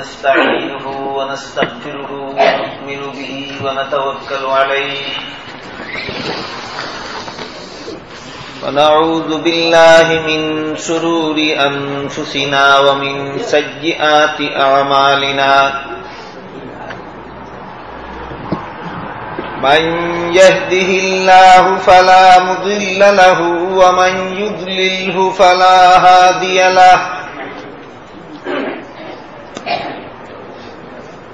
ونستعينه ونستغفره ونؤمن به ونتوكل عليه. ونعوذ بالله من شرور أنفسنا ومن سيئات أعمالنا. من يهده الله فلا مضل له ومن يضلله فلا هادي له.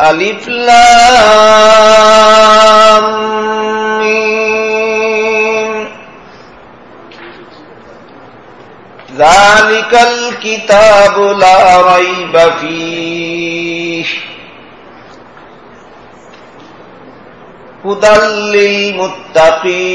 ألف لام ذلك الكتاب لا ريب فيه. هدى للمتقين.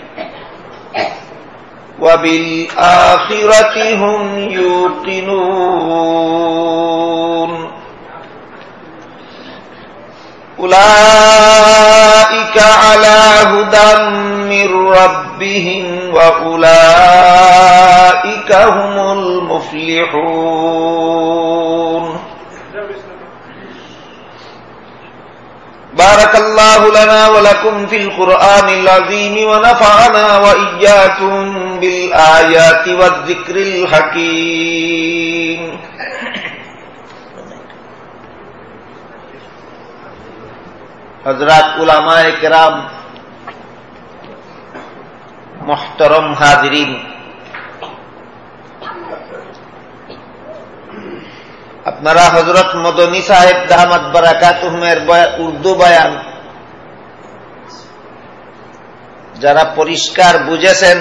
وبالآخرة هم يوقنون. أولئك على هدى من ربهم وأولئك هم المفلحون. بارك الله لنا ولكم في القرآن العظيم ونفعنا وإياكم بالآيات والذكر الحكيم حضرات علماء کرام محترم حاضرين আপনারা হজরত মদনী সাহেব দাহমদ বারাকাতুহমের উর্দু বয়ান যারা পরিষ্কার বুঝেছেন,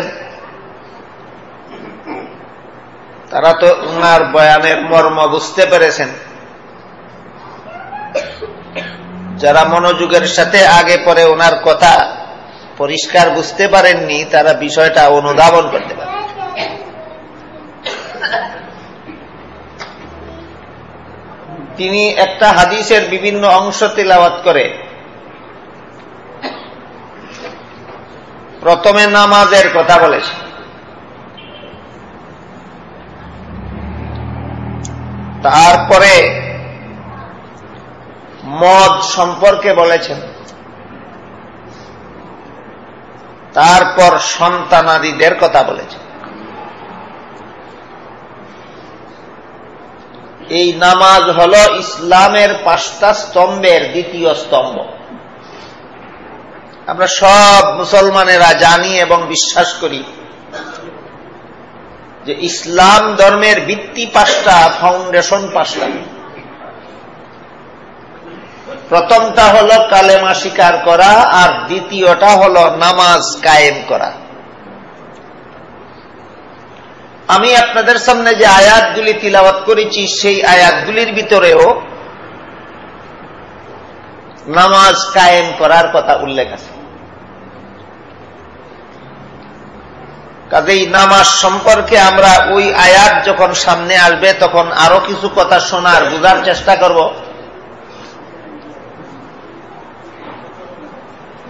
তারা তো উনার বয়ানের মর্ম বুঝতে পেরেছেন। যারা মনোযোগের সাথে আগে পরে ওনার কথা পরিষ্কার বুঝতে পারেননি, তারা বিষয়টা অনুধাবন করতে পারে তিনি একটা হাদিসের বিভিন্ন অংশ তেলাওয়াত করে। প্রথমে নামাজের কথা বলেছে। তারপরে মদ সম্পর্কে বলেছেন। তারপর সন্তানাদিদের কথা বলেছেন। এই নামাজ হল ইসলামের পাঁচটা স্তম্ভের দ্বিতীয় স্তম্ভ। আমরা সব মুসলমানেরা জানি এবং বিশ্বাস করি যে ইসলাম ধর্মের ভিত্তি পাঁচটা ফাউন্ডেশন পাঁচটা। প্রথমটা হল কালেমা স্বীকার করা আর দ্বিতীয়টা হল নামাজ কায়েম করা। আমি আপনাদের সামনে যে আয়াতগুলি তিলাবাত করেছি, সেই আয়াতগুলির ভিতরেও নামাজ কায়েম করার কথা উল্লেখ আছে। কাজেই নামাজ সম্পর্কে আমরা ওই আয়াত যখন সামনে আসবে, তখন আরও কিছু কথা শোনার, বোঝার চেষ্টা করব।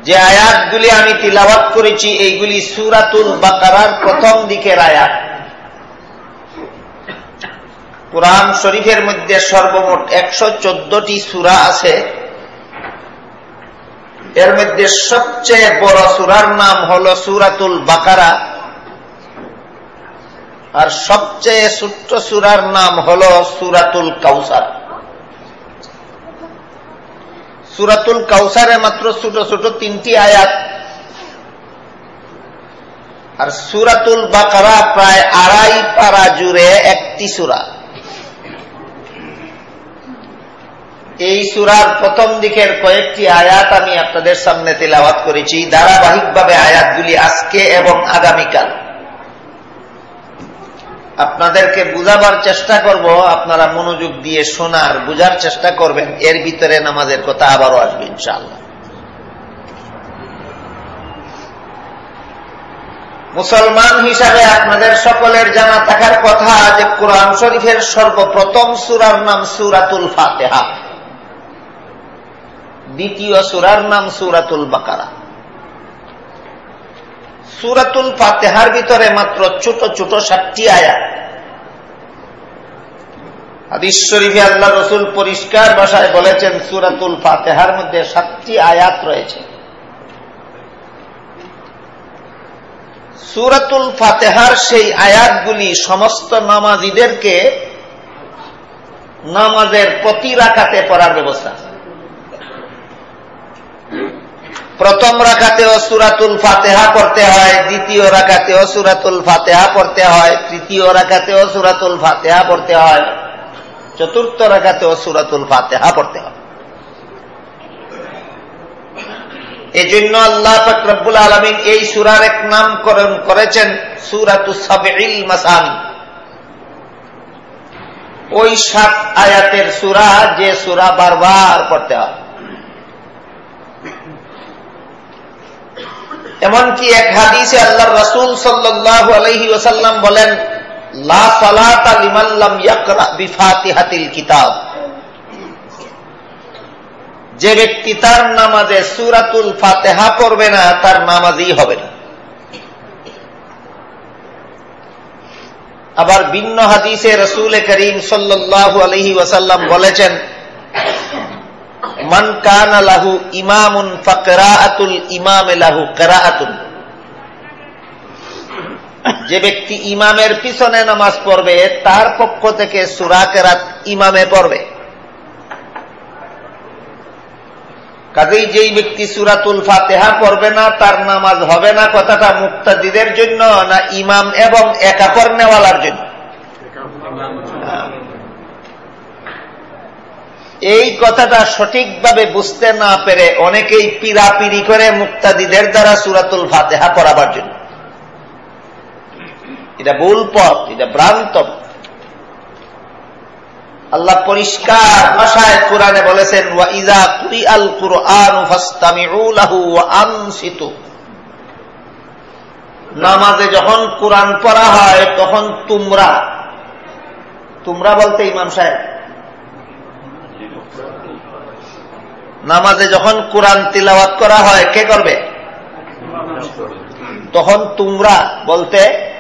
যে আয়াতগুলি আমি তিলাবাত করেছি, এইগুলি সুরাতুল বাকারার প্রথম দিকের আয়াত। কোরআন শরীফের মধ্যে সর্বমোট একশো চোদ্দটি সুরা আছে। এর মধ্যে সবচেয়ে বড় সুরার নাম হল সুরাতুল বাকারা। আর সবচেয়ে ছোট্ট সুরার নাম হল সুরাতুল কাউসার। সুরাতুল কাউসারে মাত্র ছোট ছোট তিনটি আয়াত। আর সুরাতুল বাকারা প্রায় আড়াই পারা জুড়ে একটি সুরা। এই সুরার প্রথম দিকের কয়েকটি আয়াত আমি আপনাদের সামনে তেলাওয়াত করেছি। ধারাবাহিকভাবে আয়াতগুলি আজকে এবং আগামীকাল। আপনাদেরকে বুঝাবার চেষ্টা করব, আপনারা মনোযোগ দিয়ে শোনার বুঝার চেষ্টা করবেন, এর ভিতরে নামাজের কথা আবারও আসবে ইনশাআল্লাহ। মুসলমান হিসাবে আপনাদের সকলের জানা থাকার কথা যে কোরআন শরীফের সর্বপ্রথম সুরার নাম সুরাতুল ফাতেহা। দ্বিতীয় সুরার নাম সুরাতুল বাকারা। সুরাতুল ফাতেহার ভিতরে মাত্র ছোট ছোট সাতটি আয়াত। হাদিস শরীফে আল্লাহ রসুল পরিষ্কার ভাষায় বলেছেন, সুরাতুল ফাতেহার মধ্যে সাতটি আয়াত রয়েছে। সুরাতুল ফাতেহার সেই আয়াতগুলি সমস্ত নামাজিদেরকে নামাজের প্রতি রাখাতে পড়ার ব্যবস্থা প্রথম রাখাতেও সুরাতুল ফাতেহা পড়তে হয়, দ্বিতীয় রাখাতেও সুরাতুল ফাতেহা পড়তে হয়, তৃতীয় রাখাতেও সুরাতুল ফাতেহা পড়তে হয়, চতুর্থ রাখাতেও সুরাতুল ফাতেহা পড়তে হয়। এই জন্য আল্লাহ ফকরবুল আলমিন এই সুরার এক নামকরণ করেছেন সুরাতু সাবিল মাসানি। ওই সাত আয়াতের সুরা যে সুরা বারবার পড়তে হয়। এমনকি এক হাদিসে আল্লাহ রসুল সাল্লাহ ওসাল্লাম বলেন কিতাব। যে ব্যক্তি তার নামাজে সুরাতুল ফাতেহা পড়বে না, তার নামাজই হবে না। আবার ভিন্ন হাদিসে রসুল করিম সাল্লাহ আলহি ওসাল্লাম বলেছেন মান কান লাহু ইমামুন ফকরাআতুল ইমাম লাহু করাআতুন। যে ব্যক্তি ইমামের পিছনে নামাজ পড়বে, তার পক্ষ থেকে সুরা কেরাত ইমামে পড়বে। কাজেই যেই ব্যক্তি সুরাতুল ফাতেহা পড়বে না, তার নামাজ হবে না কথাটা মুক্তাদিদের জন্য না ইমাম এবং একা নেওয়ালার জন্য। এই কথাটা সঠিকভাবে বুঝতে না পেরে অনেকেই পিরাপিরি করে মুক্তাদিদের দ্বারা সুরাতুল ফাতেহা পড়াবার জন্য। এটা ভুল পথ, এটা ভ্রান্ত আল্লাহ পরিষ্কার ভাষায় কোরআনে বলেছেন ওয়াইজা কুরি আল কুরআন নামাজে যখন কোরআন পড়া হয়, তখন তোমরা তোমরা বলতে ইমাম সাহেব নামাজে যখন কোরআন তিলাওয়াত করা হয়, কে করবে? তখন তোমরা বলতে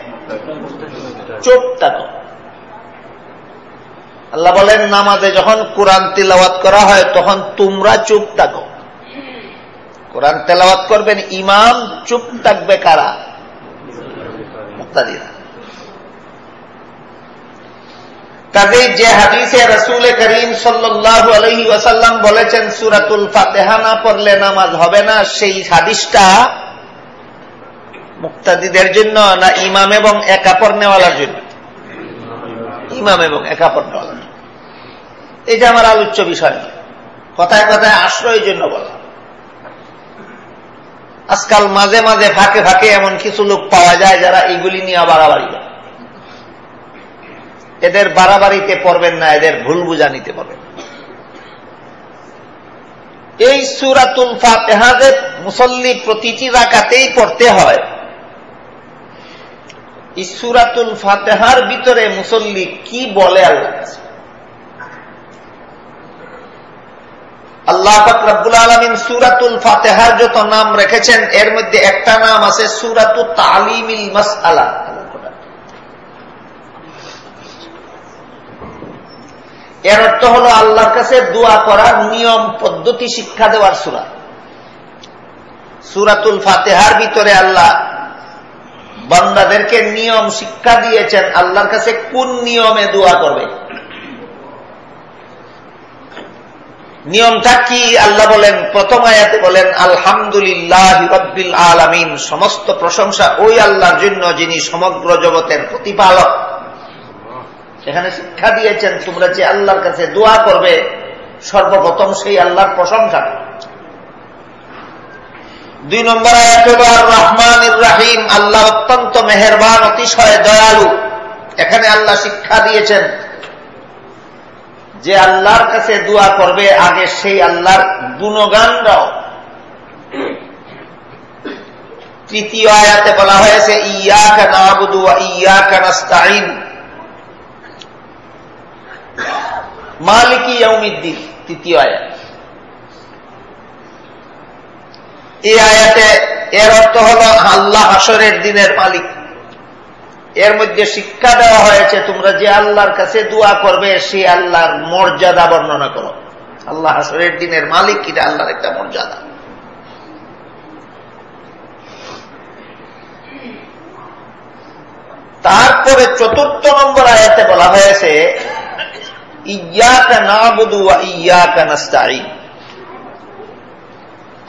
চোখ থাকো আল্লাহ বলেন, নামাজে যখন কোরআন তিলাওয়াত করা হয়, তখন তোমরা চুপ থাকো। কোরআন তেলাওয়াত করবেন ইমাম, চুপ থাকবে কারা? মুক্তাদিরা। কাজেই যে হাদিসে রসুল করিম সাল্লাহ আলহি ওয়াসাল্লাম বলেছেন, সুরাতুল ফাতেহা না পড়লে নামাজ হবে না। সেই হাদিসটা মুক্তাদিদের জন্য না ইমাম এবং একাপড় নেওয়ালার জন্য? ইমাম এবং একাপড় নেওয়ালার জন্য। এটা আমার আলোচ্য বিষয়। নয় কথায় কথায় আশ্রয়ের জন্য বলা। আজকাল মাঝে মাঝে ফাঁকে ফাঁকে এমন কিছু লোক পাওয়া যায় যারা এইগুলি নিয়ে বাড়াবাড়ি যায় এদের বাড়াবাড়িতে পড়বেন না, এদের ভুল বুঝা নিতে পারবেন। এই সুরাতুল ফাতেহাদের মুসল্লি প্রতিটি রাকাতেই পড়তে হয়, এই সুরাতুল ফাতেহার ভিতরে মুসল্লি কি বলে আল্লাহ আল্লাহ রব্বুল আলমিন সুরাতুল ফাতেহার যত নাম রেখেছেন, এর মধ্যে একটা নাম আছে সুরাতু তালিমিল মাসআলা। এর অর্থ হল আল্লাহর কাছে দোয়া করার নিয়ম, পদ্ধতি, শিক্ষা দেওয়ার সুরা। সুরাতুল ফাতেহার ভিতরে আল্লাহ বন্দাদেরকে নিয়ম, শিক্ষা দিয়েছেন, আল্লাহর কাছে কোন নিয়মে দোয়া করবে। নিয়মটা কি? আল্লাহ বলেন, প্রথম আয়াতে বলেন, আলহামদুলিল্লাহ রব্বিল আলামিন সমস্ত প্রশংসা ওই আল্লাহর জন্য যিনি সমগ্র জগতের প্রতিপালক। সেখানে শিক্ষা দিয়েছেন, তোমরা যে আল্লাহর কাছে দোয়া করবে, সর্বপ্রথম সেই আল্লাহর প্রশংসা। দুই নম্বর রহমান রাহিম, আল্লাহ অত্যন্ত মেহরবান, অতিশয় দয়ালু। এখানে আল্লাহ শিক্ষা দিয়েছেন যে আল্লাহর কাছে দোয়া করবে, আগে সেই আল্লাহর গুণগান গাও তৃতীয় আয়াতে বলা হয়েছে ইয়া কানা আবুদু ইয়া কানাস্তাইন মালিকি ইয়ৌমিদ্দিন তৃতীয় আয়াত। এই আয়াতে এর অর্থ হল আল্লাহ হাসরের দিনের মালিক। এর মধ্যে শিক্ষা দেওয়া হয়েছে, তোমরা যে আল্লাহর কাছে দোয়া করবে, সে আল্লাহর মর্যাদা বর্ণনা করো। আল্লাহ হাসরের দিনের মালিক, এটা আল্লাহর একটা মর্যাদা। তারপরে চতুর্থ নম্বর আয়াতে বলা হয়েছে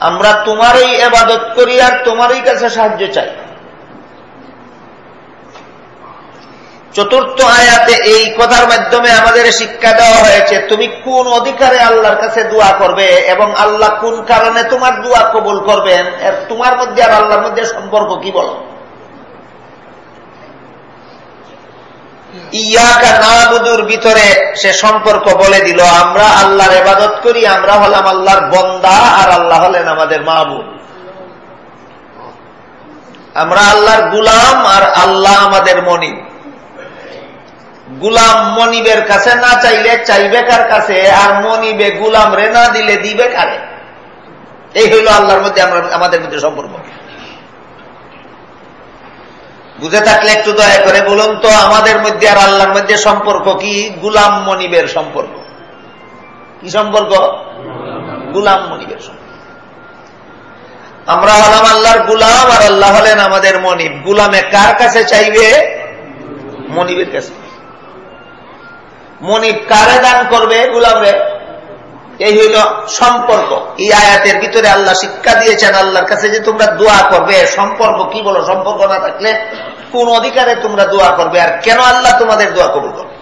আমরা তোমারই এবাদত করি আর তোমারই কাছে সাহায্য চাই। চতুর্থ আয়াতে এই কথার মাধ্যমে আমাদের শিক্ষা দেওয়া হয়েছে, তুমি কোন অধিকারে আল্লাহর কাছে দোয়া করবে এবং আল্লাহ কোন কারণে তোমার দোয়া কবুল করবেন তোমার মধ্যে আর আল্লাহর মধ্যে সম্পর্ক কি বলো? ইয়াকা নাবুদুর ভিতরে সে সম্পর্ক বলে দিল, আমরা আল্লাহর এবাদত করি, আমরা হলাম আল্লাহর বন্দা আর আল্লাহ হলেন আমাদের মাহবুব আমরা আল্লাহর গুলাম আর আল্লাহ আমাদের মনিব। গুলাম মনিবের কাছে না চাইলে চাইবে কার কাছে, আর মনিবে গুলাম রে না দিলে দিবে কারে? এই হইল আল্লাহর মধ্যে আমাদের মধ্যে সম্পর্ক। বুঝে থাকলে একটু দয়া করে বলুন তো, আমাদের মধ্যে আর আল্লাহর মধ্যে সম্পর্ক কি? গুলাম মনিবের সম্পর্ক। কি সম্পর্ক? গুলাম মনিবের সম্পর্ক। আমরা হলাম আল্লাহর গুলাম আর আল্লাহ হলেন আমাদের মনিব। গুলামে কার কাছে চাইবে? মনিবের কাছে। মনিব কারে দান করবে? গুলামরে। এই হইল সম্পর্ক। এই আয়াতের ভিতরে আল্লাহ শিক্ষা দিয়েছেন আল্লাহর কাছে যে তোমরা দোয়া করবে। সম্পর্ক কি বলো? সম্পর্ক না থাকলে কোন অধিকারে তোমরা দোয়া করবে? আর কেন আল্লাহ তোমাদের দোয়া কবুল করবে?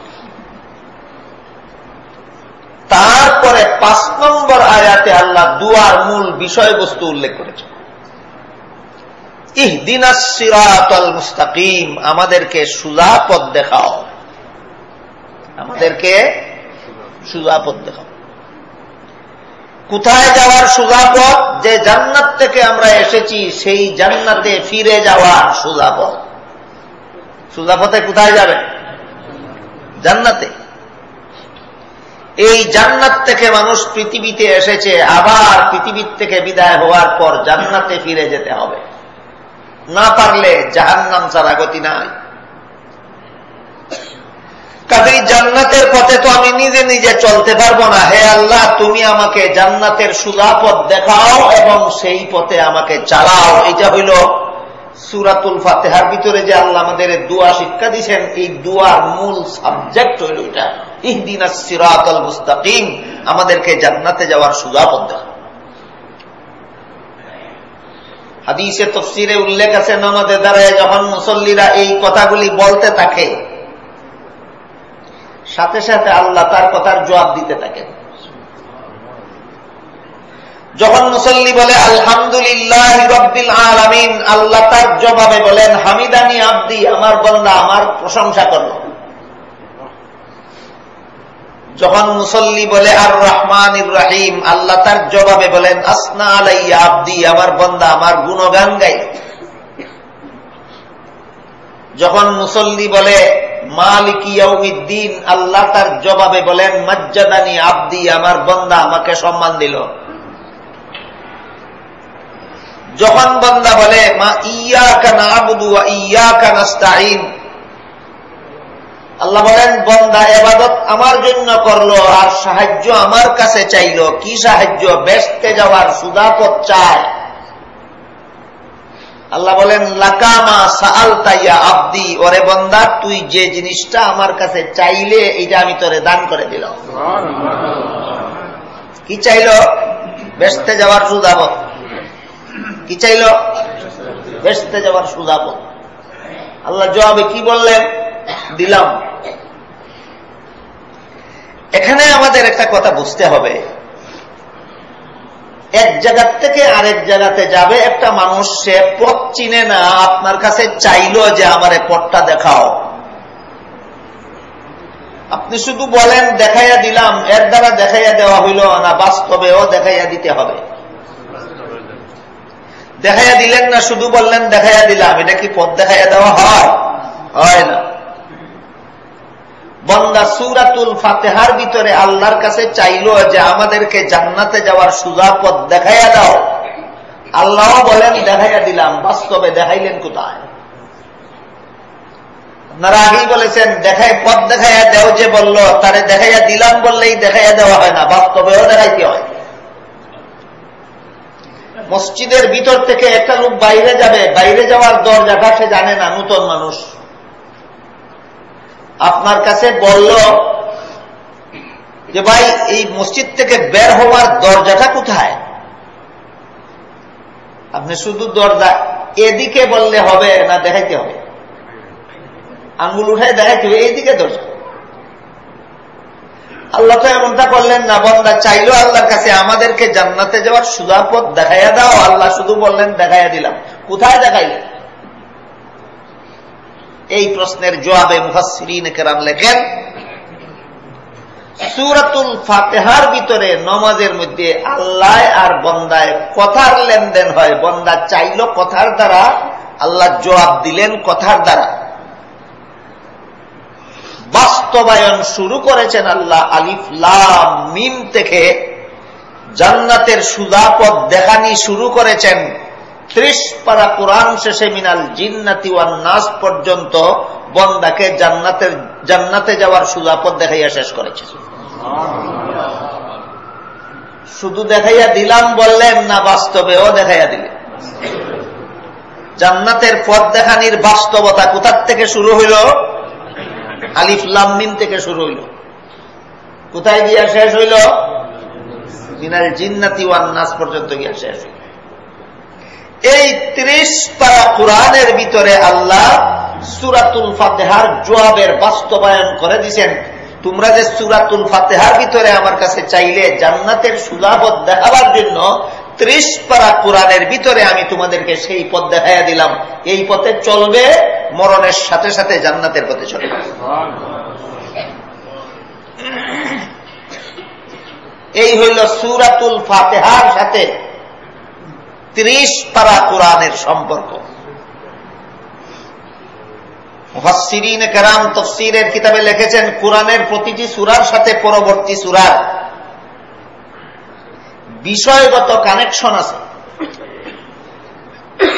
তারপরে পাঁচ নম্বর আয়াতে আল্লাহ দুয়ার মূল বিষয়বস্তু উল্লেখ করেছে ইহদিনাসিরাতল মুস্তাকিম, আমাদেরকে সুজা পথ দেখাও। আমাদেরকে সুজা পথ দেখাও। কোথায় যাওয়ার সুজাপথ যে জান্নাত থেকে আমরা এসেছি, সেই জান্নাতে ফিরে যাওয়ার সুজাপথ সুজাপথে কোথায় যাবে? জান্নাতে। এই জান্নাত থেকে মানুষ পৃথিবীতে এসেছে, আবার পৃথিবীর থেকে বিদায় হওয়ার পর জান্নাতে ফিরে যেতে হবে। না পারলে জাহান্নাম ছাড়া গতি নাই। কাজেই জান্নাতের পথে তো আমি নিজে নিজে চলতে পারব না। হে আল্লাহ, তুমি আমাকে জান্নাতের সুজাপথ দেখাও এবং সেই পথে আমাকে চালাও। এটা হইল সুরাতুল ফাতেহার ভিতরে যে আল্লাহ আমাদের দোয়া শিক্ষা দিচ্ছেন এই দোয়ার মূল সাবজেক্ট হইল এটা। ইহদিন সিরাতল মুস্তাকিম, আমাদেরকে জান্নাতে যাওয়ার সুজাপথ দেখা হাদিসে তফসিরে উল্লেখ আছে নামাজে দ্বারায় যখন মুসল্লিরা এই কথাগুলি বলতে থাকে সাথে সাথে আল্লাহ তার কথার জবাব দিতে থাকেন যখন মুসল্লি বলে, আলহামদুলিল্লাহ রব্বিল আলামিন আল্লাহ তার জবাবে বলেন, হামিদানি আব্দি, আমার বন্দা, আমার প্রশংসা করল যখন মুসল্লি বলে আর রহমান রাহিম আল্লাহ তার জবাবে বলেন, আসনা আলাইয়া আব্দি, আমার বন্দা, আমার গুণগান গাই। যখন মুসল্লি বলে মালিক ইয়াউমিদ্দিন, আল্লাহ তার জবাবে বলেন, মজ্জাদানি আব্দি, আমার বন্দা আমাকে সম্মান দিল। যখন বন্দা বলে, মা ইয়া কানা আবুদু ইয়া কানাস্তাইন আল্লাহ বলেন, বন্দা এবাদত আমার জন্য করল আর সাহায্য আমার কাছে চাইল। কি সাহায্য? বেসতে যাওয়ার সুদাপত চায়। আল্লাহ বলেন লাকামা সাল তাইয়া আব্দি ওরে বন্দা তুই যে জিনিসটা আমার কাছে চাইলে এটা আমি তোরে দান করে দিলাম। কি চাইল? বেসতে যাওয়ার সুদাপত কি চাইল? বেসতে যাওয়ার সুদাপত আল্লাহ জবাবে কি বললেন? দিলাম। এখানে আমাদের একটা কথা বুঝতে হবে। এক জায়গার থেকে আরেক জায়গাতে যাবে, একটা মানুষ সে পথ চিনে না, আপনার কাছে চাইল যে আমার পথটা দেখাও। আপনি শুধু বলেন, দেখাইয়া দিলাম, এর দ্বারা দেখাইয়া দেওয়া হইল না, বাস্তবেও দেখাইয়া দিতে হবে। দেখাইয়া দিলেন না, শুধু বললেন, দেখাইয়া দিলাম, এটা কি পথ দেখাইয়া দেওয়া হয়? হয় না। বন্দা সুরাতুল ফাতেহার ভিতরে আল্লাহর কাছে চাইল যে আমাদেরকে জান্নাতে যাওয়ার সুজা পথ দেখাইয়া দাও। আল্লাহ বলেন, দেখাইয়া দিলাম, বাস্তবে দেখাইলেন কোথায়? আপনারা আগেই বলেছেন দেখাই পথ দেখাইয়া দেও যে বলল, তারে দেখাইয়া দিলাম বললেই দেখাইয়া দেওয়া হয় না, বাস্তবেও দেখাইতে হয়। মসজিদের ভিতর থেকে একটা লোক বাইরে যাবে, বাইরে যাওয়ার দরজাটা সে জানে না, নূতন মানুষ। আপনার কাছে বলল যে, ভাই, এই মসজিদ থেকে বের হওয়ার দরজাটা কোথায়? আপনি শুধু দরজা এদিকে বললে হবে না, দেখাইতে হবে। আঙ্গুল উঠায় দেখাইতে হবে, এইদিকে দরজা। আল্লাহ তো এমনটা করলেন, না, বন্দা চাইলো আল্লাহর কাছে আমাদেরকে জান্নাতে যাওয়ার সুদাপথ দেখাইয়া দাও। আল্লাহ শুধু বললেন, দেখাইয়া দিলাম। কোথায় দেখাইলেন? এই প্রশ্নের জবাবে মুহাসিরিন কেরাম লেখেন, সুরাতুল ফাতেহার ভিতরে নমাজের মধ্যে আল্লাহ আর বন্দায় কথার লেনদেন হয়। বন্দা চাইল কথার দ্বারা, আল্লাহ জবাব দিলেন কথার দ্বারা। বাস্তবায়ন শুরু করেছেন আল্লাহ আলিফ লাম মিম থেকে। জান্নাতের সুদাপদ দেখানি শুরু করেছেন। ত্রিশ পারা কোরআন শেষে মিনাল জিন্নাতি ওয়ান নাস পর্যন্ত বন্দাকে জান্নাতের, জান্নাতে যাওয়ার সুদাপদ দেখাইয়া শেষ করেছে। শুধু দেখাইয়া দিলাম বললেন না, বাস্তবেও দেখাইয়া দিলেন জান্নাতের পথ দেখানির বাস্তবতা কোথার থেকে শুরু হইল? আলিফ লামিন থেকে শুরু হইল। কোথায় গিয়া শেষ হইল? মিনাল জিন্নাতি ওয়ান নাস পর্যন্ত গিয়া শেষ হইল। এই ত্রিশ পারা কোরআনের ভিতরে আল্লাহ সুরাতুল ফাতেহার জবাবের বাস্তবায়ন করে দিছেন তোমরা যে সুরাতুল ফাতেহার ভিতরে আমার কাছে চাইলে জান্নাতের সুলাভত দেখাবার জন্য ত্রিশ পারা কোরআনের ভিতরে আমি তোমাদেরকে সেই পথ দেখাইয়া দিলাম। এই পথে চলবে, মরণের সাথে সাথে জান্নাতের পথে চলবে। এই হইল সুরাতুল ফাতেহার সাথে ত্রিশ পারা কোরআনের সম্পর্ক। মুহাসিরিন কেরাম তফসিরের কিতাবে লিখেছেন, কোরআনের প্রতিটি সুরার সাথে পরবর্তী সুরার বিষয়গত কানেকশন আছে।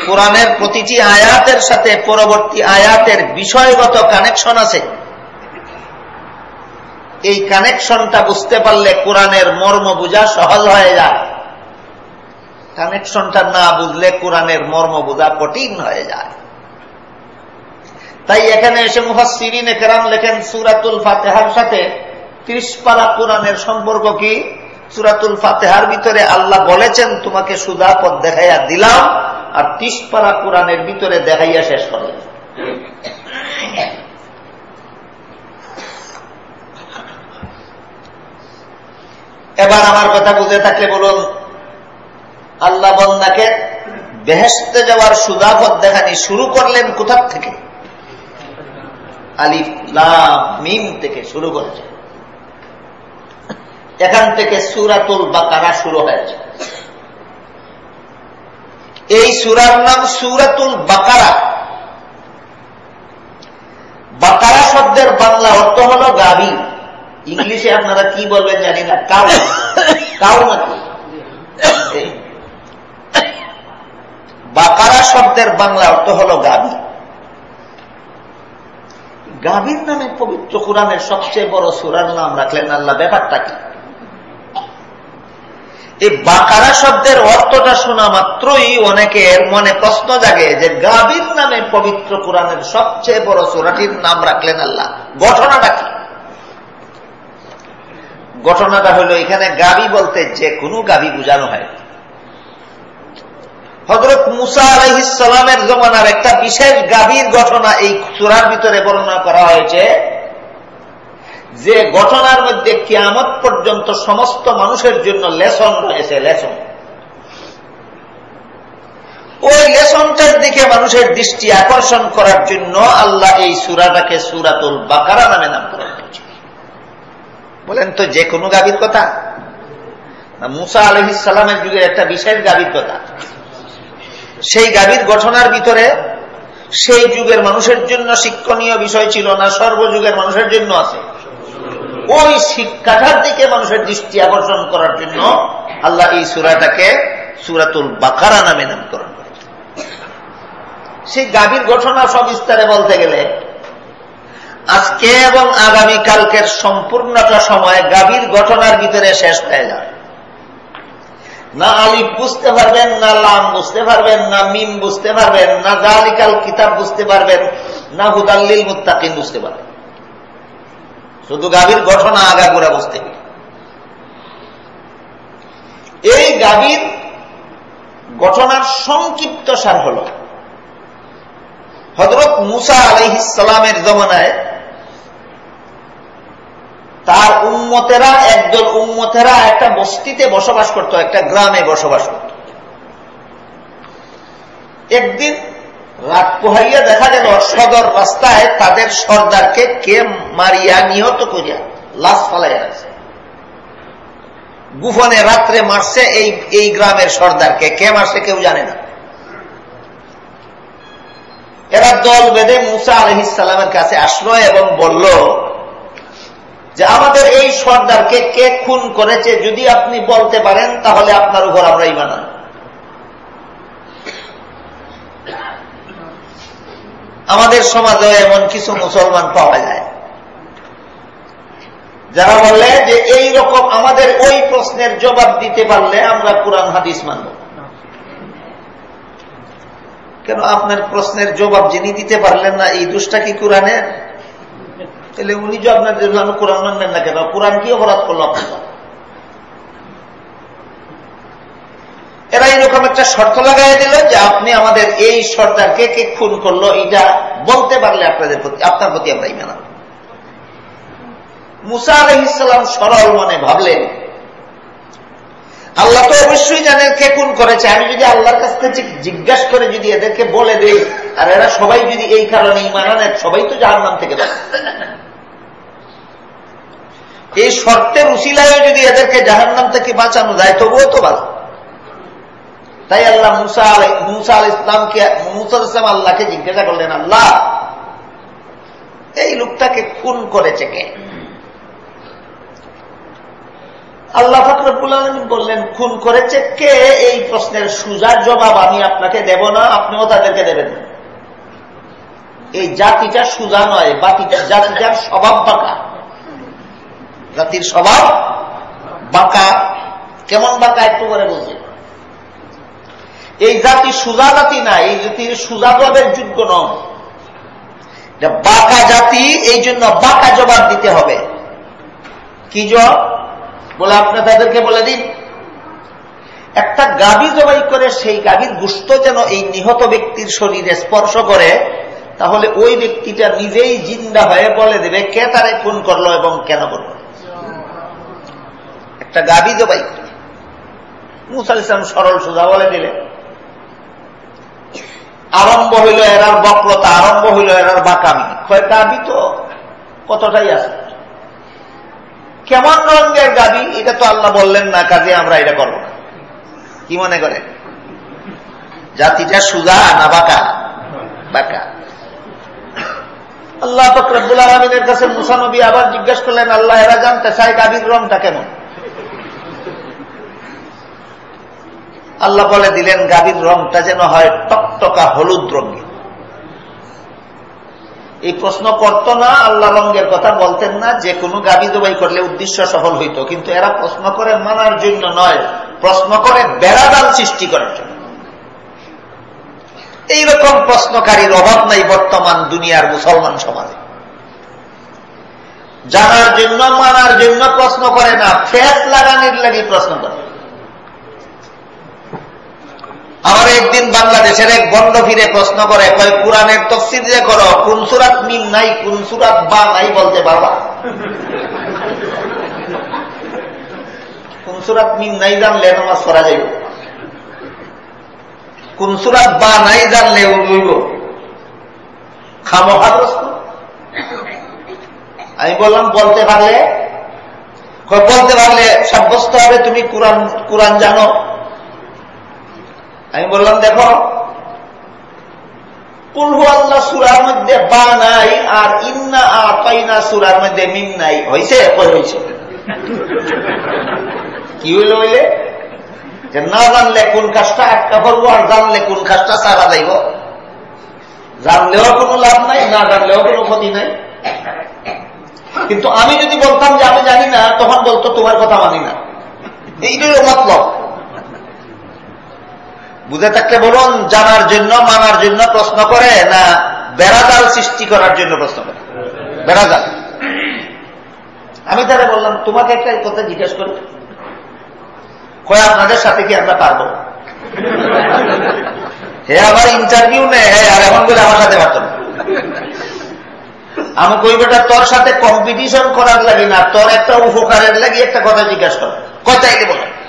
কোরআনের প্রতিটি আয়াতের সাথে পরবর্তী আয়াতের বিষয়গত কানেকশন আছে। এই কানেকশনটা বুঝতে পারলে কোরআনের মর্ম বোঝা সহজ হয়ে যায়। কানেকশনটা না বুঝলে কোরআনের মর্ম বোঝা কঠিন হয়ে যায়। তাই এখানে এসে মুহাসিরিন কেরাম লেখেন সুরাতুল ফাতেহার সাথে ত্রিশ পারা কোরআনের সম্পর্ক কি? সুরাতুল ফাতেহার ভিতরে আল্লাহ বলেছেন, তোমাকে সুদা পথ দেখাইয়া দিলাম, আর ত্রিশ পারা কোরআনের ভিতরে দেখাইয়া শেষ করে। এবার আমার কথা বুঝে থাকলে বলুন আল্লাহ বন্দাকে বেহেস্তে যাওয়ার সুদাপথ দেখানি শুরু করলেন কোথার থেকে? আলিফ, লাম, মিম থেকে শুরু করেছে। এখান থেকে সুরাতুল বাকারা শুরু হয়েছে। এই সুরার নাম সুরাতুল বাকারা। বাকারা শব্দের বাংলা অর্থ হল গাবি ইংলিশে আপনারা কি বলবেন জানি না। কাউ কাউ নাকি বাকারা শব্দের বাংলা অর্থ হল গাবি গাভীর নামে পবিত্র কোরআনের সবচেয়ে বড় সুরার নাম রাখলেন আল্লাহ, ব্যাপারটা কি? এই বাকারা শব্দের অর্থটা শোনা মাত্রই অনেকের মনে প্রশ্ন জাগে যে গাভীর নামে পবিত্র কোরআনের সবচেয়ে বড় সুরাটির নাম রাখলেন আল্লাহ। ঘটনাটা কি? ঘটনাটা হলো এখানে গাবি বলতে যে কোনো গাবি বুঝানো হয়। হজরত মুসা আলহিসের জমানার একটা বিশেষ গাভীর ঘটনা এই সুরার ভিতরে বর্ণনা করা হয়েছে। যে ঘটনার মধ্যে কিয়ামত পর্যন্ত সমস্ত মানুষের জন্য লেসন রয়েছে, লেসন। ওই লেসনটার দিকে মানুষের দৃষ্টি আকর্ষণ করার জন্য আল্লাহ এই সুরাটাকে সুরাতুল বাকারা নামে নামকরণ করছে বলেন তো যে কোনো গাভীর কথা? মুসা আলহিসামের যুগের একটা বিশেষ গাভীর কথা। সেই গাভীর গঠনার ভিতরে সেই যুগের মানুষের জন্য শিক্ষণীয় বিষয় ছিল না, সর্বযুগের মানুষের জন্য আছে। ওই শিক্ষাটার দিকে মানুষের দৃষ্টি আকর্ষণ করার জন্য আল্লাহ এই সুরাটাকে সুরাতুল বাকারা নামে নামকরণ করেছে সেই গাভীর ঘটনা সবিস্তারে বলতে গেলে, আজকে এবং আগামী কালকের সম্পূর্ণটা সময় গাভীর ঘটনার ভিতরে শেষ হয়ে যায় না আলিফ বুঝতে পারবেন, না লাম বুঝতে পারবেন, না মিম বুঝতে পারবেন, না জালিকাল কিতাব বুঝতে পারবেন, না হুদাল্লিল মুত্তাকিন বুঝতে পারবেন। শুধু গাভীর ঘটনা আগাগোড়া বুঝতে হবে। এই গাভীর ঘটনার সংক্ষিপ্ত সার হল হজরত মুসা আলহিসের জমানায় তার উন্মতেরা একদল উন্মতেরা একটা বস্তিতে বসবাস করত, একটা গ্রামে বসবাস করত। একদিন রাত পোহাইয়া দেখা গেল, সদর রাস্তায় তাদের সর্দারকে কে মারিয়া নিহত করিয়া লাশ ফালাইয়া আছে গুফনে রাত্রে মারছে এই এই গ্রামের সর্দারকে। কে মারছে কেউ জানে না। এরা দল বেঁধে মুসা আলহিসের কাছে আসলো এবং বলল যে আমাদের এই সর্দারকে কে খুন করেছে যদি আপনি বলতে পারেন, তাহলে আপনার উপর আমরা ইমান আমাদের সমাজে এমন কিছু মুসলমান পাওয়া যায়। যারা বললে যে এই রকম আমাদের ওই প্রশ্নের জবাব দিতে পারলে আমরা কোরআন, হাদিস মানব। কেন আপনার প্রশ্নের জবাব যিনি দিতে পারলেন না, এই দুষ্টা কি কোরআনের? তাহলে উনি যে আপনার জন্য কোরআন মানবেন না কেন? কোরআন কি অপরাধ করল আপনার এরা এইরকম একটা শর্ত লাগাই দিল যে আপনি আমাদের এই সর্দারকে কে খুন করল, এটা বলতে পারলে আপনাদের প্রতি, আপনার প্রতি আমরা ইমান মুসা আলহিসাম সরল মনে ভাবলেন, আল্লাহ তো অবশ্যই জানেন কে খুন করেছে। আমি যদি আল্লাহর কাছ থেকে জিজ্ঞাসা করে যদি এদেরকে বলে দেই, আর এরা সবাই যদি এই কারণে ইমান আনেন সবাই তো যার নাম থেকে এই শর্তের উশিলায় যদি এদেরকে জাহার নাম থেকে বাঁচানো যায়, তবুও তো ভালো। তাই আল্লাহ মুসা মুসা আল ইসলামকে, মুসা ইসলাম আল্লাহকে জিজ্ঞাসা করলেন, আল্লাহ, এই লোকটাকে খুন করেছে কে? আল্লাহ ফকরবুল আলমিন বললেন, খুন করেছে কে? এই প্রশ্নের সুজার জবাব আমি আপনাকে দেব না, আপনিও তাদেরকে দেবেন এই জাতিটা সুজা নয় বাতিটা জাতিটার স্বভাব বাঁকা জাতির স্বভাব বাঁকা। কেমন বাঁকা একটু করে বলছে। এই জাতি সুজা জাতি না, এই জাতির সুজা জবাবের যোগ্য নয় বাঁকা জাতি, এই জন্য বাঁকা জবাব দিতে হবে। কি জবাব? বলে আপনি তাদেরকে বলে দিন। একটা গাবি জবাই করে, সেই গাভীর গুস্ত যেন এই নিহত ব্যক্তির শরীরে স্পর্শ করে, তাহলে ওই ব্যক্তিটা নিজেই জিন্দা হয়ে বলে দেবে কে তারে খুন করল এবং কেন করল। একটা গাবি জবাই করে। মুসাল ইসলাম সরল সোজা বলে দিলেন। আরম্ভ হইল এরার বক্রতা, আরম্ভ হইল এরার বাকামি। গাবি তো? কতটাই আছে? কেমন রঙের গাবি? এটা তো আল্লাহ বললেন না, কাজে আমরা এটা করব না। কি মনে করে? জাতিটা সুজা না বাঁকা? বাঁকা। আল্লাহ ফকরবুল আলমিনের কাছে মুসানবী আবার জিজ্ঞেস করলেন, আল্লাহ এরা জানতে চায় গাভীর রংটা কেমন? আল্লাহ বলে দিলেন, গাভীর রংটা যেন হয় টকটকা হলুদ রঙের। এই প্রশ্ন করত না, আল্লাহ রঙের কথা বলতেন না, যে কোনো গাবি দবাই করলে উদ্দেশ্য সফল হইত। কিন্তু এরা প্রশ্ন করে মানার জন্য নয়, প্রশ্ন করে বেড়াদাল সৃষ্টি করার জন্য। এইরকম প্রশ্নকারীর অভাব নাই বর্তমান দুনিয়ার মুসলমান সমাজে। জানার জন্য, মানার জন্য প্রশ্ন করে না, ফেস লাগানির লাগি প্রশ্ন করে। আমার একদিন বাংলাদেশের এক বন্ড ফিরে প্রশ্ন করে, কয়, কোরআনের তফসির যে করো, কোন সুরাত মিম নাই, কোন সুরাত বা নাই বলতে পারবা? কোন সুরাত মিম নাই জানলে নামাজ করা যাইব। কোন সুরাত বা নাই জানলে উঠব খামোহাগ্রস্ত আমি বললাম, বলতে পারলে? বলতে পারলে সাব্যস্ত হবে, তুমি কোরআন কোরআন জানো। আমি বললাম, দেখো কুলহু আল্লাহ সুরার মধ্যে বা নাই আর ইন্না আতাইনা সুরার মধ্যে মিম নাই। হয়েছে হয়েছে কি হইল হইলে? যে না জানলে কোন কাজটা একটা করব আর জানলে কোন কাজটা সারা যাইব। জানলেও কোনো লাভ নাই, না জানলেও কোনো ক্ষতি নাই। কিন্তু আমি যদি বলতাম যে আমি জানি না, তখন বলতো, তোমার কথা মানি না। এইটাই মতলব। বুঝে থাকলে বলুন, জানার জন্য, মানার জন্য প্রশ্ন করে না বেড়াজাল সৃষ্টি করার জন্য প্রশ্ন করে? বেড়াজাল। আমি তারা বললাম, তোমাকে একটা কথা জিজ্ঞেস করি। কয়, আপনাদের সাথে কি আমরা পারব? হে, আমার ইন্টারভিউ নেই। আর এমন করে আমার সাথে পারত না। আমি কই বেটা তোর সাথে কম্পিটিশন করার লাগে না, তোর একটা উপকারের লাগে একটা কথা জিজ্ঞাসা কর। কথা এলে বলে?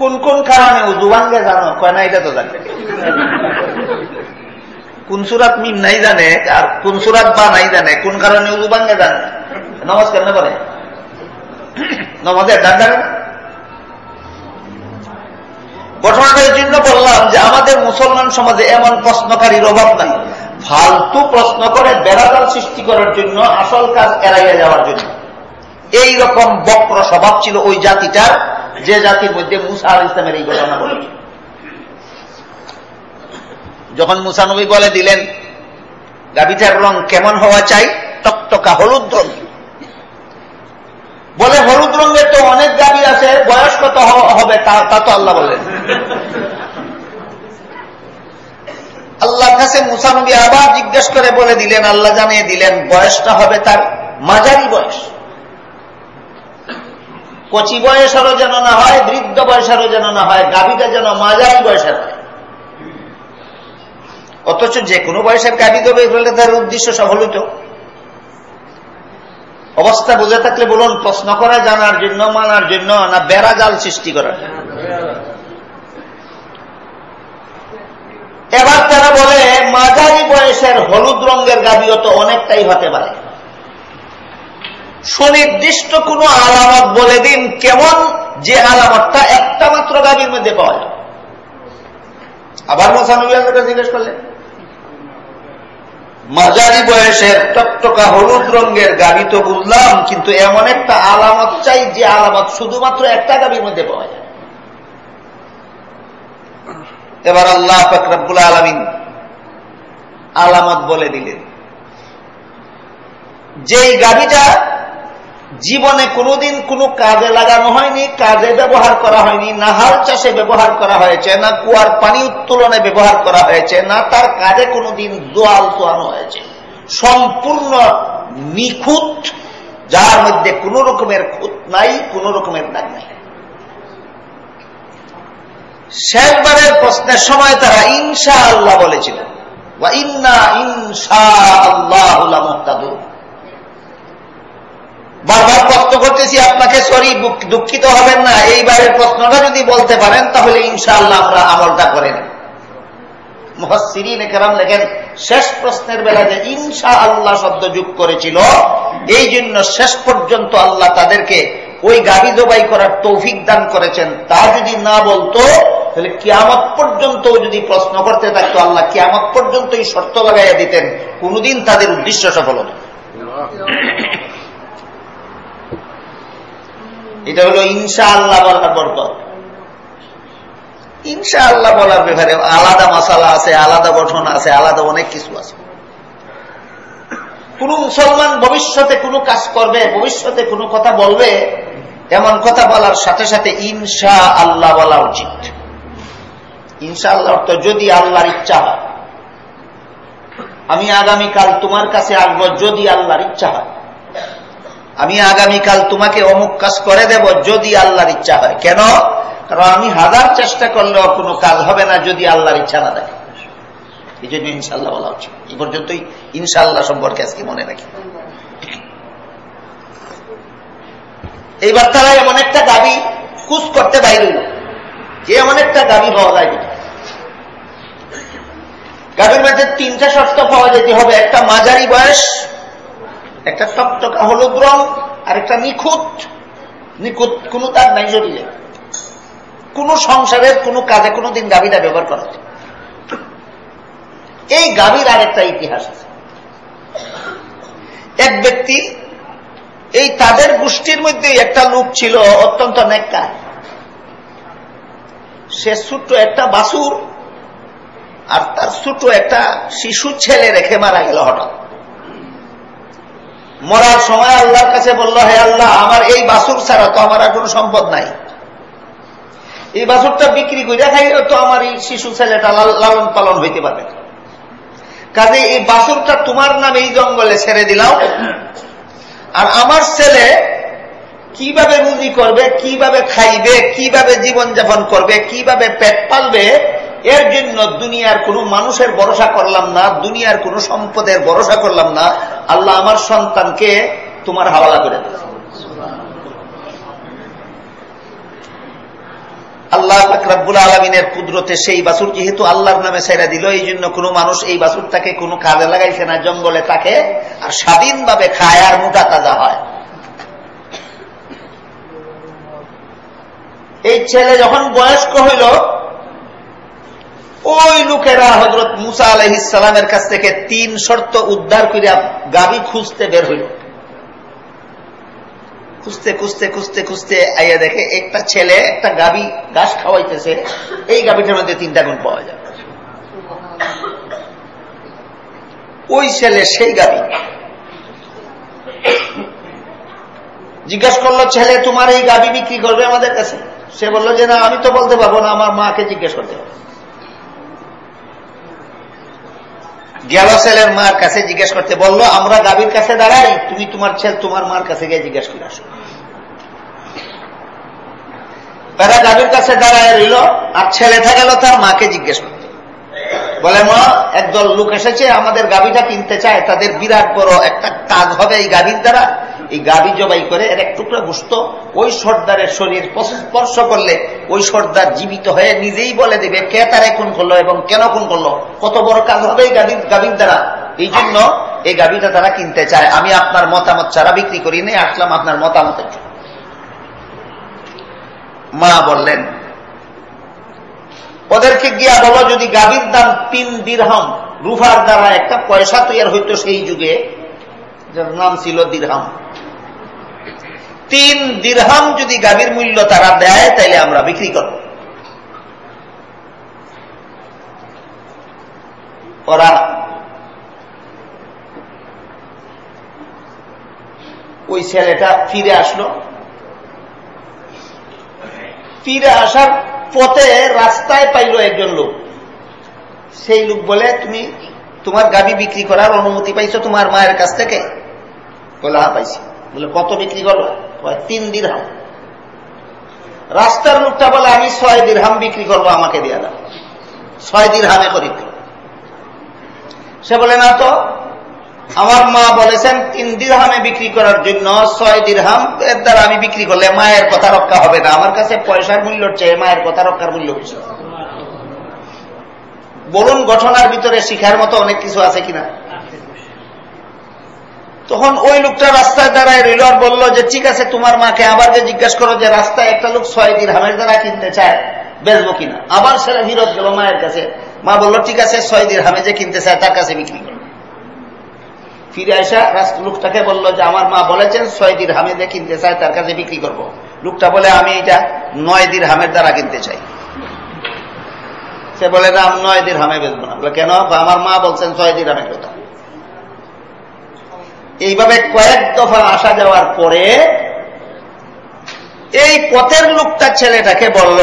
কোন কোন কারণে উজু ভাঙ্গে জানো? কয়, না, এটা তো জানে কোন সুরাত মিম নাই জানে, আর কোন সুরাত বা নাই জানে, কোন কারণে উজু ভাঙ্গে জানে? নমাজ কেন করে নমাজের ডান জানে না? ঘটনাটার জন্য বললাম যে আমাদের মুসলমান সমাজে এমন প্রশ্নকারীর অভাব নাই। ফালতু প্রশ্ন করে বেড়াদার সৃষ্টি করার জন্য আসল কাজ এড়াইয়া যাওয়ার জন্য। এই রকম বক্র স্বভাব ছিল ওই জাতিটার, যে জাতির মধ্যে মুসা আল ইসলামের এই ঘটনা বলেছে যখন মুসানবী বলে দিলেন গাবিটার রং কেমন হওয়া চাই? টকটকা হলুদ রঙ বলে, হলুদ রঙের তো অনেক গাবি আছে, বয়স কত হবে তা, তো আল্লাহ বললেন। আল্লাহর কাছে মুসানবী আবার জিজ্ঞেস করে বলে দিলেন, আল্লাহ জানিয়ে দিলেন, বয়সটা হবে তার মাঝারি বয়স। কচি বয়সেরও যেন না হয়, বৃদ্ধ বয়সেরও যেন না হয়, গাভীটা যেন মাঝারি বয়সের হয়। অথচ যে কোনো বয়সের গাভী দেবে বলে তার উদ্দেশ্য সফল হইত অবস্থা বুঝে থাকলে বলুন, প্রশ্ন করা জানার জন্য মানার জন্য না বেড়া জাল সৃষ্টি করার এবার তারা বলে, মাঝারি বয়সের হলুদ রঙের গাভীও তো অনেকটাই হতে পারে। সুনির্দিষ্ট কোন আলামত বলে দিন কেমন যে আলামতটা একটা মাত্র গাভীর মধ্যে পাওয়া যায়। আবার মোসানবিয়াকে জিজ্ঞেস করলেন, মাঝারি বয়সের টকটকা হলুদ রঙের গাভী তো বুঝলাম, কিন্তু এমন একটা আলামত চাই যে আলামত শুধুমাত্র একটা গাভীর মধ্যে পাওয়া যায়। এবার আল্লাহ ফকরাবুল আলমিন আলামত বলে দিলেন, যেই গাভীটা জীবনে কোনোদিন কোনো কাজে লাগানো হয়নি, কাজে ব্যবহার করা হয়নি, না হাল চাষে ব্যবহার করা হয়েছে, না কুয়ার পানি উত্তোলনে ব্যবহার করা হয়েছে, না তার কাজে কোনোদিন দোয়াল তোয়ানো হয়েছে। সম্পূর্ণ নিখুঁত, যার মধ্যে কোন রকমের খুঁত নাই, কোন রকমের দাগ নাই। শেষবারের প্রশ্নের সময় তারা ইনশা আল্লাহ বলেছিল ইন্না ইনশা আল্লাহ মুক্তাদুর বারবার প্রশ্ন করতেছি, আপনাকে সরি দুঃখিত হবেন না। এইবারের প্রশ্নটা যদি বলতে পারেন, তাহলে ইনশাআল্লাহ আমরা আমলটা করে নেব। মহাসিরিন কেরাম লেখেন, শেষ প্রশ্নের বেলা যে ইনশা আল্লাহ শব্দ যোগ করেছিল, এই জন্য শেষ পর্যন্ত আল্লাহ তাদেরকে ওই গাড়ি জবাই করার তৌফিক দান করেছেন। তা যদি না বলতো, তাহলে কিয়ামত পর্যন্ত যদি প্রশ্ন করতে থাকতো, আল্লাহ কিয়ামত পর্যন্ত এই শর্ত লাগাইয়া দিতেন। কোনদিন তাদের উদ্দেশ্য সফল হবে এটা হলো ইনশা আল্লাহ বলার বরকত। ইনশা আল্লাহ বলার ব্যাপারে আলাদা মশালা আছে, আলাদা গঠন আছে, আলাদা অনেক কিছু আছে। কোন মুসলমান ভবিষ্যতে কোনো কাজ করবে, ভবিষ্যতে কোনো কথা বলবে, এমন কথা বলার সাথে সাথে ইনশা আল্লাহ বলা উচিত। ইনশা আল্লাহ অর্থ যদি আল্লাহর ইচ্ছা হয়। আমি আগামীকাল তোমার কাছে আসব যদি আল্লাহর ইচ্ছা হয়। আমি আগামীকাল তোমাকে অমুক কাজ করে দেব যদি আল্লাহর ইচ্ছা হয়। কেন? কারণ আমি হাজার চেষ্টা করলেও কোনো কাজ হবে না যদি আল্লাহর ইচ্ছা না থাকে। এই জন্য ইনশাল্লাহ বলা উচিত এই পর্যন্তই ইনশাল্লাহ সম্পর্কে আজকে মনে রাখি। এইবার তারা এমন একটা দাবি কুচ করতে বাইরে যে এমন একটা দাবি পাওয়া যায় গাভীর মধ্যে তিনটা শর্ত পাওয়া যেতে হবে। একটা মাঝারি বয়স একটা টকটকা হলুদ রং আর একটা নিখুঁত। নিখুঁত কোন তার নাই জড়িয়ে কোন সংসারের কোন কাজে কোনদিন গাভীটা ব্যবহার করা এই গাভীর আর একটা ইতিহাস আছে। এক ব্যক্তি এই তাদের গোষ্ঠীর মধ্যে একটা লোক ছিল অত্যন্ত নেকা সে ছোট্ট একটা বাসুর আর তার ছোট একটা শিশু ছেলে রেখে মারা গেল হঠাৎ। মরার সময় আল্লাহর কাছে বলল, হে আল্লাহ, আমার এই বাসুর ছাড়া তো আমার আর কোনো সম্পদ নাই। এই বাসুরটা বিক্রি করে খাইলে তো আমার এই শিশু ছেলেটা লালন পালন হইতে পারবে। কাজে এই বাসুরটা তোমার নামে এই জঙ্গলে ছেড়ে দিলাম। আর আমার ছেলে কীভাবে রুজি করবে, কীভাবে খাইবে, কীভাবে জীবন যাপন করবে, কীভাবে পেট পালবে এর জন্য দুনিয়ার কোন মানুষের ভরসা করলাম না, দুনিয়ার কোন সম্পদের ভরসা করলাম না। আল্লাহ আমার সন্তানকে তোমার হাওয়ালা করে দিল আল্লাহ আকরাবুল আলমিনের কুদরতে সেই বাসুর যেহেতু আল্লাহর নামে ছেড়ে দিল, এই জন্য কোনো মানুষ এই বাসুরটাকে কোনো কাজে লাগাইছে না, জঙ্গলে তাকে আর স্বাধীনভাবে খায় আর মোটা তাজা হয়। এই ছেলে যখন বয়স্ক হইল ওই লোকেরা হজরত মুসা আলহিসের কাছ থেকে তিন শর্ত উদ্ধার করিয়া গাবি খুঁজতে বের হইল। খুঁজতে খুঁজতে খুঁজতে খুঁজতে আইয়া দেখে একটা ছেলে, একটা গাবি ঘাস খাওয়াইতেছে, এই গাবিটার মধ্যে তিনটা গুণ পাওয়া যায়। ওই ছেলে সেই গাবি জিজ্ঞাসা করল, ছেলে, তোমার এই গাবি বিক্রি করবে আমাদের কাছে? সে বলল, যে না, আমি তো বলতে পারব না, আমার মাকে জিজ্ঞেস করতে হবে। গেল ছেলের মার কাছে জিজ্ঞেস করতে বলল, আমরা গাভীর কাছে দাঁড়াই, তুমি তোমার ছেলে, তোমার মার কাছে গিয়ে জিজ্ঞেস করে আসো। তারা গাভীর কাছে দাঁড়ায় রইল, আর ছেলে গেল তার মাকে জিজ্ঞেস করতে। বলে, মা, একদল লোক এসেছে, আমাদের গাভীটা কিনতে চায়, তাদের বিরাট বড় একটা কাজ হবে এই গাভীর দ্বারা। এই গাভী জবাই করে, এর এক টুকরা গুস্ত ওই সর্দারের শরীর স্পর্শ করলে ওই সর্দার জীবিত হয়ে নিজেই বলে দেবে, কে তারে খুন করল এবং কেন খুন করল? কত বড় কাজ হবে এই গাভীর গাভীর দ্বারা? এই জন্য এই গাভীটা তারা কিনতে চায়। আমি আপনার মতামত ছাড়া বিক্রি করি নি আসলাম আপনার মতামতের জন্য। মা বললেন, ওদেরকে গিয়া বলো, যদি গাভীর দাম তিন দিরহাম, রুফার দ্বারা একটা পয়সা তৈরি হইতো সেই যুগে, যার নাম ছিল দিরহাম। তিন দিরহাম যদি গাভীর মূল্য তারা দেয়, তাইলে আমরা বিক্রি করব। ওরা ওই ছেলেটা ফিরে আসলো। ফিরে আসার পথে রাস্তায় পাইল একজন লোক। সেই লোক বলে, তুমি তোমার গাবি বিক্রি করার অনুমতি পাইছো তোমার মায়ের কাছ থেকে? বলে হ্যাঁ পাইছি। বলে, কত বিক্রি করবা? তিন দিরহাম। রাস্তার লোকটা বলে, আমি ছয় দিরহাম বিক্রি করব, আমাকে দিয়ে দাও। ছয় দিরহামে করি সে বলে, না তো, আমার মা বলেছেন, তিন দিরহামে বিক্রি করার জন্য ছয় দিরহাম, এর দ্বারা আমি বিক্রি করলে মায়ের কথা রক্ষা হবে না। আমার কাছে পয়সার মূল্য চেয়ে মায়ের কথা রক্ষার মূল্য বেশি। বলুন ঘটনার ভিতরে শিখার মতো অনেক কিছু আছে কিনা? তখন ওই লোকটা রাস্তায় দাঁড়ায় রইল আর বলল যে, ঠিক আছে, তোমার মাকে আবার যে জিজ্ঞাসা করো যে, রাস্তায় একটা লোক ছয় দিন হামের দ্বারা কিনতে চায়, বেচবো কিনা? আবার ছেলে ফিরত গেল মায়ের কাছে। মা বলল, ঠিক আছে, ছয় দিন হামে যে কিনতে চায়, তার কাছে বিক্রি করো। ফিরে আসা লোকটাকে বলল যে, আমার মা বলেছেন, ছয় দিন হামে যে কিনতে চায়, তার কাছে বিক্রি করব। লোকটা বলে, আমি এটা নয় দিন হামের দ্বারা কিনতে চাই। সে বলে, না, আমি নয় দিন হামে বেচবো না। বলে, কেন? আমার মা বলছেন, ছয় দিন হামের কথা এইভাবে কয়েক দফা আসা যাওয়ার পরে এই পথের লোকটা ছেলেটাকে বলল,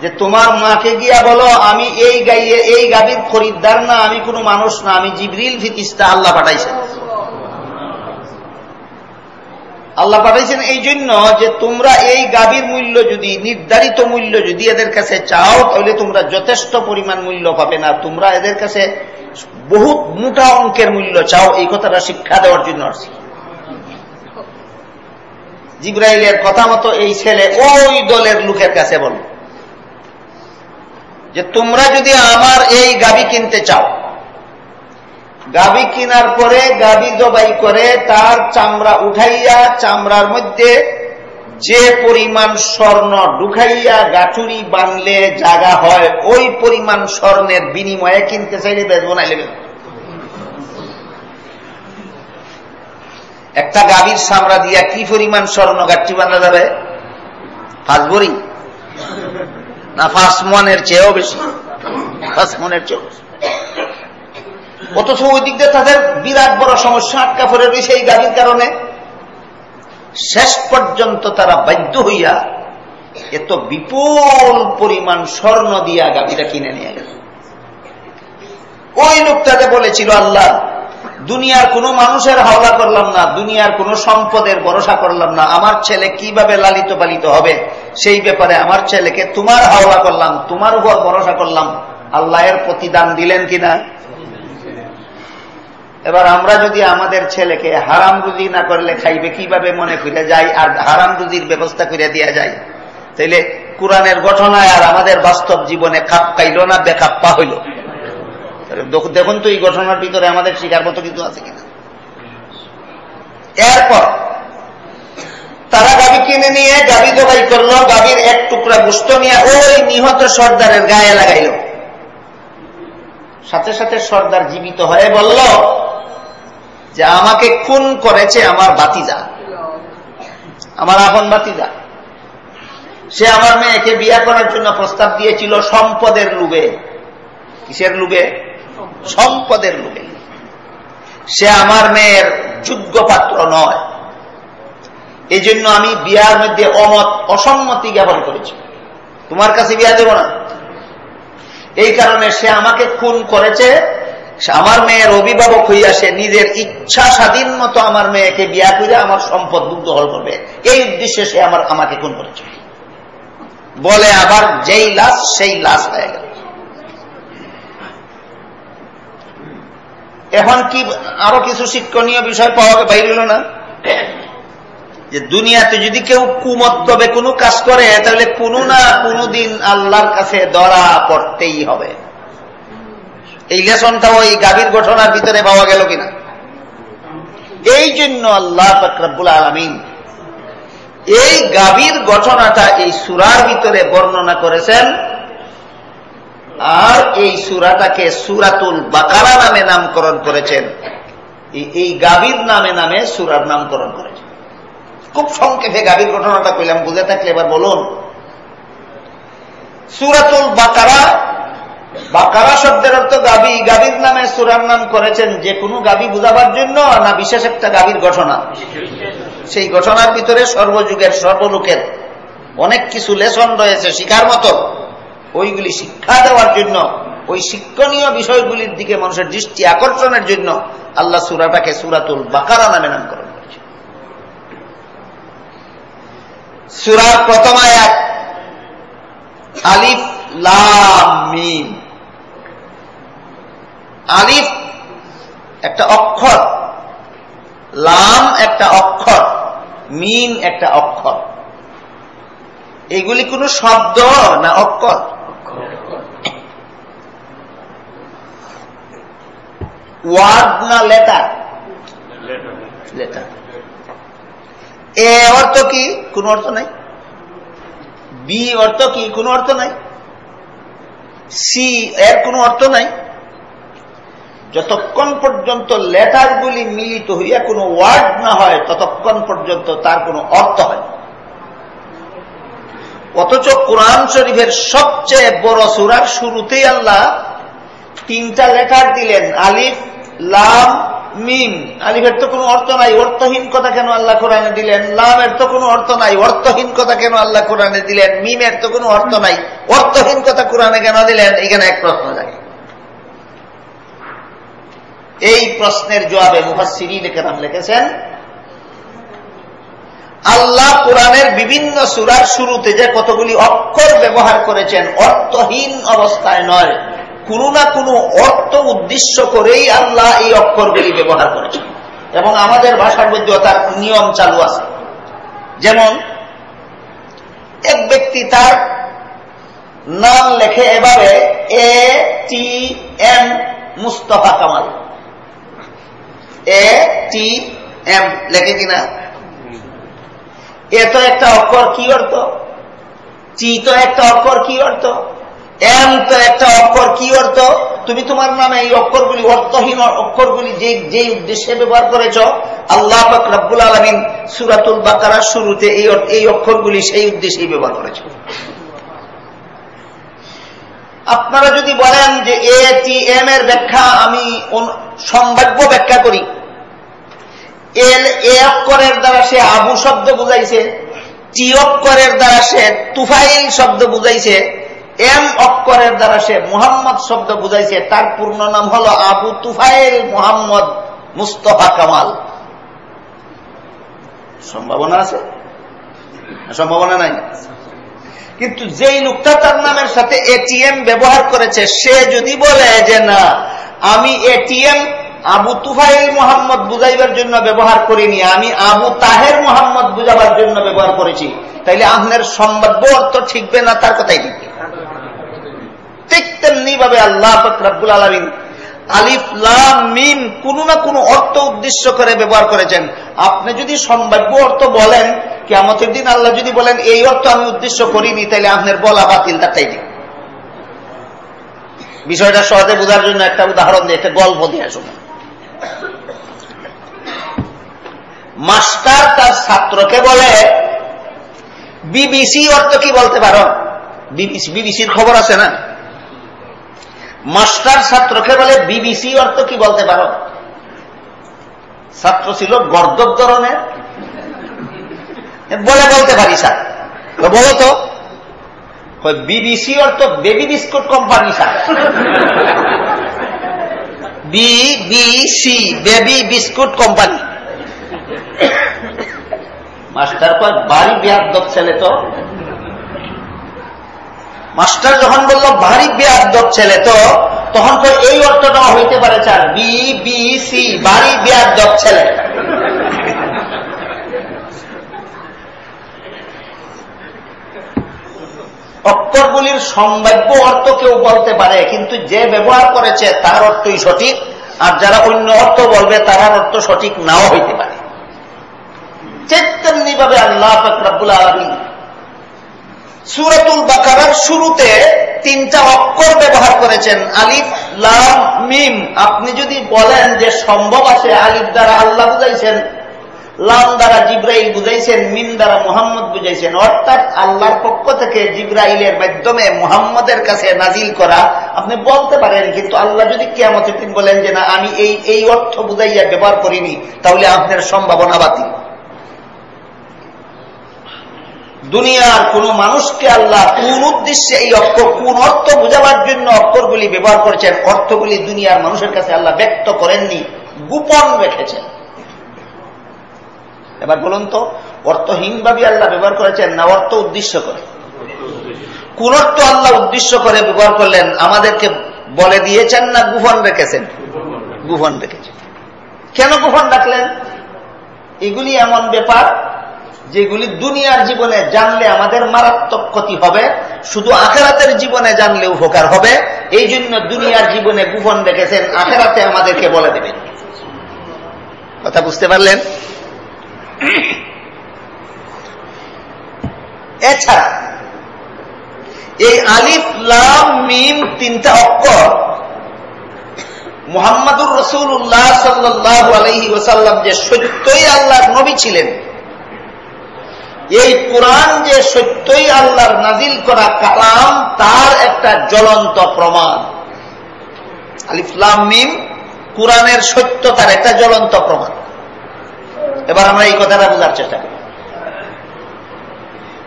যে তোমার মাকে গিয়া বলো, আমি এই গাইয়ে, এই গাভীর খরিদ্দার না, আমি কোনো মানুষ না, আমি জিবরিল ফিতিস্তা আল্লাহ পাঠাইছেন। আল্লাহ পাঠাইছেন এই জন্য যে তোমরা এই গাভীর মূল্য যদি, নির্ধারিত মূল্য যদি এদের কাছে চাও, তাহলে তোমরা যথেষ্ট পরিমাণ মূল্য পাবে না। তোমরা এদের কাছে বহুত মোটা অঙ্কের মূল্য চাও, এই কথাটা শিক্ষা দেওয়ার জন্য আসছি। জিব্রাইলের কথা মতো এই ছেলে ওই দলের লোকের কাছে বল যে, তোমরা যদি আমার এই গাবি কিনতে চাও গাবি কিনার পরে, গাবি জবাই করে, তার চামড়া উঠাইয়া, চামড়ার মধ্যে যে পরিমাণ স্বর্ণ ঢুকাইয়া গাঠুরি বানলে জাগা হয়, ওই পরিমাণ স্বর্ণের বিনিময়ে কিনতে চাইলে বেচবো না লেবে একটা গাভীর সামরা দিয়া কি পরিমাণ স্বর্ণ গাঠি বানা যাবে? পাঁচ বড়ি না পাঁচ মনের চেয়েও বেশি? পাঁচ মনের চেয়েও বেশি। অথচ ওই দিক দিয়ে তাদের বিরাট বড় সমস্যা আটকা পড়ে রয়েছে এই গাভীর কারণে? শেষ পর্যন্ত তারা বাধ্য হইয়া এত বিপুল পরিমাণ স্বর্ণ দিয়া গাভীটা কিনে নিয়ে গেল। ওই লোকটাকে বলেছিল, আল্লাহ, দুনিয়ার কোনো মানুষের হাওলা করলাম না, দুনিয়ার কোন সম্পদের ভরসা করলাম না। আমার ছেলে কীভাবে লালিত পালিত হবে? সেই ব্যাপারে আমার ছেলেকে তোমার হাওলা করলাম, তোমার উপর ভরসা করলাম। আল্লাহের প্রতিদান দিলেন কিনা? এবার আমরা যদি আমাদের ছেলেকে হারাম রুজি না করলে খাইবে, কীভাবে মনে করে যাই আর হারাম রুজির ব্যবস্থা করে দেওয়া যায়? তাইলে কোরআনের ঘটনায় আর আমাদের বাস্তব জীবনে খাপ খাইল না বেখাপ্পা হইল? দেখুন তো এই ঘটনার ভিতরে আমাদের শিকার মতো কিছু আছে কিনা। এরপর, তারা গাবি কিনে নিয়ে গাবি জবাই করল, গাবির এক টুকরা গুস্ত নিয়ে ওই নিহত সর্দারের গায়ে লাগাইল। সাথে সাথে সর্দার জীবিত হয়ে বলল যে আমাকে খুন করেছে আমার বাতিজা আমার আপন বাতিজা সে আমার মেয়েকে বিয়া করার জন্য প্রস্তাব দিয়েছিল সম্পদের লুবে কিসের লুবে সম্পদের লোভে। সে আমার মেয়ের যোগ্য পাত্র নয়। এই জন্য আমি বিয়ার মধ্যে অমত অসম্মতি জ্ঞাপন করেছি। তোমার কাছে বিয়া দেব না। এই কারণে সে আমাকে খুন করেছে আমার মেয়ের অভিভাবক হইয়া সে নিজের ইচ্ছা স্বাধীন মতো আমার মেয়েকে বিয়া করে আমার সম্পদ হল করবে। এই উদ্দেশ্যে সে আমার, আমাকে খুন করেছে। বলে আবার যেই লাশ, সেই লাশ হয়ে গেল। এখন কি আরও কিছু শিক্ষণীয় বিষয় পাওয়া বাইরিল না? যে দুনিয়াতে যদি কেউ কুমত্তবে কোনো কাজ করে, তাহলে কোনো না কোনো দিন আল্লাহর কাছে ধরা পড়তেই হবে। এই লেসনটা ওই গাভীর ঘটনার ভিতরে পাওয়া গেল কিনা? এই জন্য আল্লাহ ফকরাবুল আলমিন এই গাভীর ঘটনাটা এই সুরার ভিতরে বর্ণনা করেছেন। আর এই সুরাটাকে সুরাতুল বাকারা নামে নামকরণ করেছেন। এই গাভীর নামে নামে সুরার নামকরণ করেছেন। খুব সংক্ষেপে গাভীর ঘটনাটা কইলাম, বুঝে থাকলে এবার বলুন। সুরাতুল বাকারা বাকারা শব্দের অর্থ গাভী গাভীর নামে সুরার নাম করেছেন যে কোনো গাভী বুঝাবার জন্য না বিশেষ একটা গাভীর ঘটনা। সেই ঘটনার ভিতরে সর্বযুগের, সর্বলোকের অনেক কিছু লেসন রয়েছে শিকার মতো। ওইগুলি শিক্ষা দেওয়ার জন্য, ওই শিক্ষণীয় বিষয়গুলির দিকে মানুষের দৃষ্টি আকর্ষণের জন্য আল্লাহ সুরাটাকে সুরাতুল বাকারা নামে নামকরণ করেছে সুরার প্রথম আয়াত, আলিফ লামিম আলিফ একটা অক্ষর, লাম একটা অক্ষর মিন একটা অক্ষর। এগুলি কোন শব্দ না অক্ষর? ওয়ার্ড না লেটার? লেটার। এ অর্থ কি? কোন অর্থ নাই। বি অর্থ কি? কোনো অর্থ নাই। সি এর কোনো অর্থ নাই। যতক্ষণ পর্যন্ত লেটারগুলি মিলিত হইয়া কোনো ওয়ার্ড না হয়, ততক্ষণ পর্যন্ত তার কোনো অর্থ হয় অথচ কোরআন শরীফের সবচেয়ে বড় সুরার শুরুতেই আল্লাহ তিনটা লেটার দিলেন, আলিফ, লাম, মিম। আলিফের তো কোনো অর্থ নাই, অর্থহীন কথা কেন আল্লাহ কোরআনে দিলেন? লামের তো কোনো অর্থ নাই, অর্থহীন কথা কেন আল্লাহ কোরআনে দিলেন? মিমের তো কোনো অর্থ নাই, অর্থহীন কথা কোরআনে কেন দিলেন? এখানে এক প্রশ্ন যায় এই প্রশ্নের জবাবে মুহাসিরি নাম লিখেছেন, আল্লাহ কোরআনের বিভিন্ন সুরার শুরুতে যে কতগুলি অক্ষর ব্যবহার করেছেন, অর্থহীন অবস্থায় নয়, কোনো না কোনো অর্থ উদ্দেশ্য করেই আল্লাহ এই অক্ষরগুলি ব্যবহার করেছেন। এবং আমাদের ভাষার মধ্যেও তার নিয়ম চালু আছে। যেমন, এক ব্যক্তি তার নাম লেখে এভাবে, A T M Mustafa Kamal. M লেখে কিনা এ তো একটা অক্ষর, কি অর্থ? টি তো একটা অক্ষর, কি অর্থ? এম তো একটা অক্ষর, কি অর্থ? তুমি তোমার নামে এই অক্ষরগুলি, অর্থহীন অক্ষরগুলি যে যে উদ্দেশ্যে ব্যবহার করেছ, আল্লাহ রব্বুল আলমিন সুরাতুল বাকারার শুরুতে এই এই অক্ষরগুলি সেই উদ্দেশ্যেই ব্যবহার করেছ। আপনারা যদি বলেন যে এ টি এম এর ব্যাখ্যা আমি সম্ভাব্য ব্যাখ্যা করি, এল এ অক্ষরের দ্বারা সে আবু শব্দ বুঝাইছে, টি অক্ষরের দ্বারা সে তুফাইল শব্দ বুঝাইছে, এম অক্ষরের দ্বারা সে মুহাম্মদ শব্দ বুঝাইছে, তার পূর্ণ নাম হল আবু তুফাইল মুহাম্মদ মুস্তফা কামাল। সম্ভাবনা আছে? সম্ভাবনা নাই? কিন্তু যেই লোকটা তার নামের সাথে এটিএম ব্যবহার করেছে, সে যদি বলে যে না, আমি এটিএম আবু তুফাইল মোহাম্মদ বুঝাইবার জন্য ব্যবহার করিনি, আমি আবু তাহের মোহাম্মদ বুঝাবার জন্য ব্যবহার করেছি, তাইলে আপনার সম্ভাব্য অর্থ ঠিকবে না, তার কথাই ঠিক তেমনি ভাবে আল্লাহ ফকরাবুল আলমিন আলিফ, লাম, মিম কোন না কোন অর্থ উদ্দেশ্য করে ব্যবহার করেছেন। আপনি যদি সম্ভাব্য অর্থ বলেন কেমতের দিন আল্লাহ যদি বলেন, এই অর্থ আমি উদ্দেশ্য করিনি তাহলে আপনার বলা বাতিল তারটাই দিন বিষয়টা সহজে বোঝার জন্য একটা উদাহরণ দিয়ে, একটা গল্প দিয়ে আসুন। মাস্টার তার ছাত্রকে বলে, বিবিসি অর্থ কি বলতে পারো? বিবিসি, বিবিসির খবর আছে না? মাস্টার ছাত্রকে বলে বিবিসি অর্থ কি বলতে পারো? ছাত্র ছিল গর্দব ধরনের। বলে বলতে পারি, স্যার। বলো তো। বিবিসি অর্থ baby biscuit company sir. BBC baby biscuit company master কয়, বাড়ি বেয়াদব ছেলে তো। মাস্টার যখন বলল, ভারী বেয়াদব ছেলে তো, তখন তো এই অর্থটা হইতে পারে, স্যার? বি বি সি বাড়ি বেয়াদব ছেলে। অক্ষরগুলির সম্ভাব্য অর্থ কেউ বলতে পারে, কিন্তু যে ব্যবহার করেছে, তার অর্থই সঠিক, আর যারা অন্য অর্থ বলবে তার অর্থ সঠিক নাও হইতে পারে। ঠিক ভাবে আল্লাহ ফকরাবুল আলমী সুরতুল বাকারার শুরুতে তিনটা অক্ষর ব্যবহার করেছেন। আলিফ, লাম, মিম। আপনি যদি বলেন যে সম্ভব আছে আলিফ দ্বারা আল্লাহ বুঝাইছেন, লাম দ্বারা জিব্রাইল বুঝাইছেন, মিম দ্বারা মোহাম্মদ বুঝাইছেন, অর্থাৎ আল্লাহর পক্ষ থেকে জিব্রাইলের মাধ্যমে মোহাম্মদের কাছে নাজিল করা, আপনি বলতে পারেন, কিন্তু আল্লাহ যদি কেমতের দিন বলেন যে না, আমি এই এই অর্থ বুঝাইয়া ব্যবহার করিনি, তাহলে আপনার সম্ভাবনা বাতিল। দুনিয়ার কোন মানুষকে আল্লাহ কোন উদ্দেশ্যে এই অক্ষর কোন অর্থ বোঝাবার জন্য অক্ষরগুলি ব্যবহার করেছেন, অর্থগুলি দুনিয়ার মানুষের কাছে আল্লাহ ব্যক্ত করেননি, গোপন রেখেছেন। এবার বলুন তো, অর্থহীনভাবে আল্লাহ ব্যবহার করেছেন না অর্থ উদ্দেশ্য করে? কোন অর্থ আল্লাহ উদ্দেশ্য করে ব্যবহার করলেন, আমাদেরকে বলে দিয়েছেন না গুফন রেখেছেন? গুফন রেখেছেন। কেন গুফন রাখলেন? এগুলি এমন ব্যাপার যেগুলি দুনিয়ার জীবনে জানলে আমাদের মারাত্মক ক্ষতি হবে, শুধু আখেরাতের জীবনে জানলে উপকার হবে এই জন্য দুনিয়ার জীবনে গোপন রেখেছেন, আখেরাতে আমাদেরকে বলে দেবেন। কথা বুঝতে পারলেন? এছাড়া, এই আলিফ, লাম, মিম তিনটা অক্ষর মোহাম্মদুর রসুল্লাহ সাল্লাহ আলহি ওসাল্লাম যে সত্যই আল্লাহর নবী ছিলেন এই কোরআন যে সত্যই আল্লাহর নাজিল করা কালাম, তার একটা জ্বলন্ত প্রমাণ। আলিফলাম মিম, কোরআনের সত্যতার একটা জ্বলন্ত প্রমাণ। এবার আমরা এই কথাটা বোঝার চেষ্টা করি।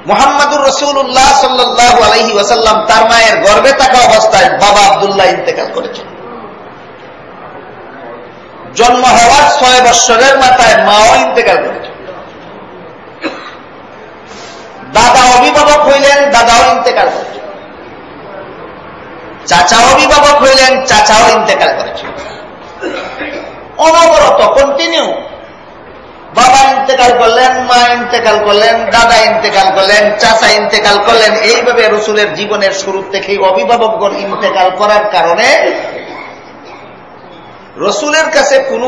মোহাম্মদুর রসুল্লাহ সাল্লাহ আলহি ওয়াসাল্লাম তার মায়ের গর্বে থাকা অবস্থায় বাবা আবদুল্লাহ ইন্তেকাল করেছেন। জন্ম হওয়ার ছয় বৎসরের মাথায় মাও ইন্তেকাল করেছেন। দাদা অভিভাবক হইলেন, দাদাও ইন্তেকাল করেছেন চাচা অভিভাবক হইলেন, চাচাও ইন্তেকাল করেছেন অনবরত কন্টিনিউ বাবা ইন্তেকাল করলেন, মা ইন্তেকাল করলেন, দাদা ইন্তেকাল করলেন, চাচা ইন্তেকাল করলেন। এইভাবে রসুলের জীবনের শুরু থেকেই অভিভাবকগণ ইন্তেকাল করার কারণে রসুলের কাছে কোন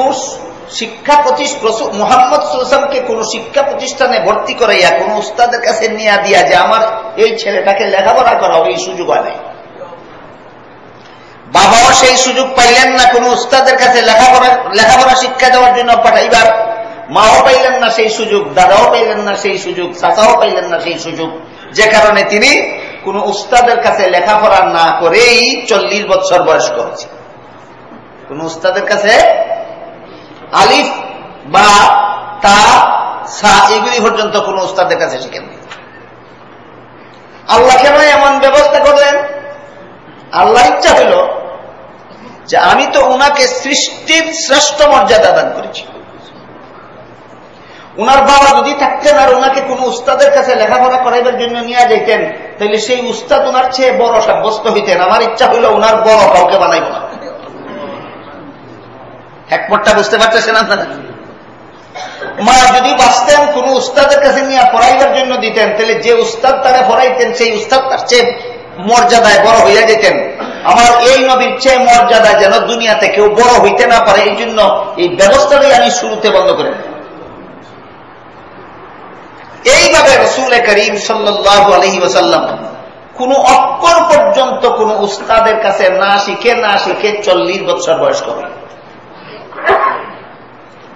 শিক্ষা প্রতিষ্ঠান মোহাম্মদ সুলসামকে কোন শিক্ষা প্রতিষ্ঠানে ভর্তি করাইয়া কোন উস্তাদের কাছে নিয়ে দিয়া যে আমার এই ছেলেটাকে লেখাপড়া করা এই সুযোগ হয় বাবাও সেই সুযোগ পাইলেন না, কোন উস্তাদের কাছে লেখাপড়া লেখাপড়া শিক্ষা দেওয়ার জন্য পাঠাইবার। মাও পাইলেন না সেই সুযোগ, দাদাও পাইলেন না সেই সুযোগ, চাচাও পাইলেন না সেই সুযোগ। যে কারণে তিনি কোন উস্তাদের কাছে লেখাপড়া না করেই চল্লিশ বছর বয়স করেছে কোন উস্তাদের কাছে আলিফ, বা, তা, সা, এগুলি পর্যন্ত কোন উস্তাদের কাছে শিখেন আল্লাহ কেন এমন ব্যবস্থা করলেন? আল্লাহ ইচ্ছা হইল যে আমি তো উনাকে সৃষ্টির শ্রেষ্ঠ মর্যাদা দান করেছি। উনার বাবা যদি থাকতেন আর ওনাকে কোন উস্তাদের কাছে লেখাপড়া করাইবার জন্য নিয়ে যাইতেন তাহলে সেই উস্তাদ ওনার চেয়ে বড় সাব্যস্ত হইতেন। আমার ইচ্ছা হইল উনার বড় কাউকে বানাইব না। একপটটা বুঝতে পারতেছেন আপনারা? মা যদি বাঁচতেন, কোন উস্তাদের কাছে নিয়ে পড়াইবার জন্য দিতেন, তাহলে যে উস্তাদ তারা পড়াইতেন, সেই উস্তাদ তার চেয়ে মর্যাদায় বড় হইয়া যেতেন। আমার এই নবীর চেয়ে মর্যাদা যেন দুনিয়াতে কেউ বড় হইতে না পারে, এই জন্য এই ব্যবস্থাটাই আমি শুরুতে বন্ধ করে এইভাবে রসুল করিম সাল্লাহ আলহি ওসাল্লাম কোন অক্ষর পর্যন্ত কোন উস্তাদের কাছে না শিখে না শিখে চল্লিশ বছর বয়স্ক করে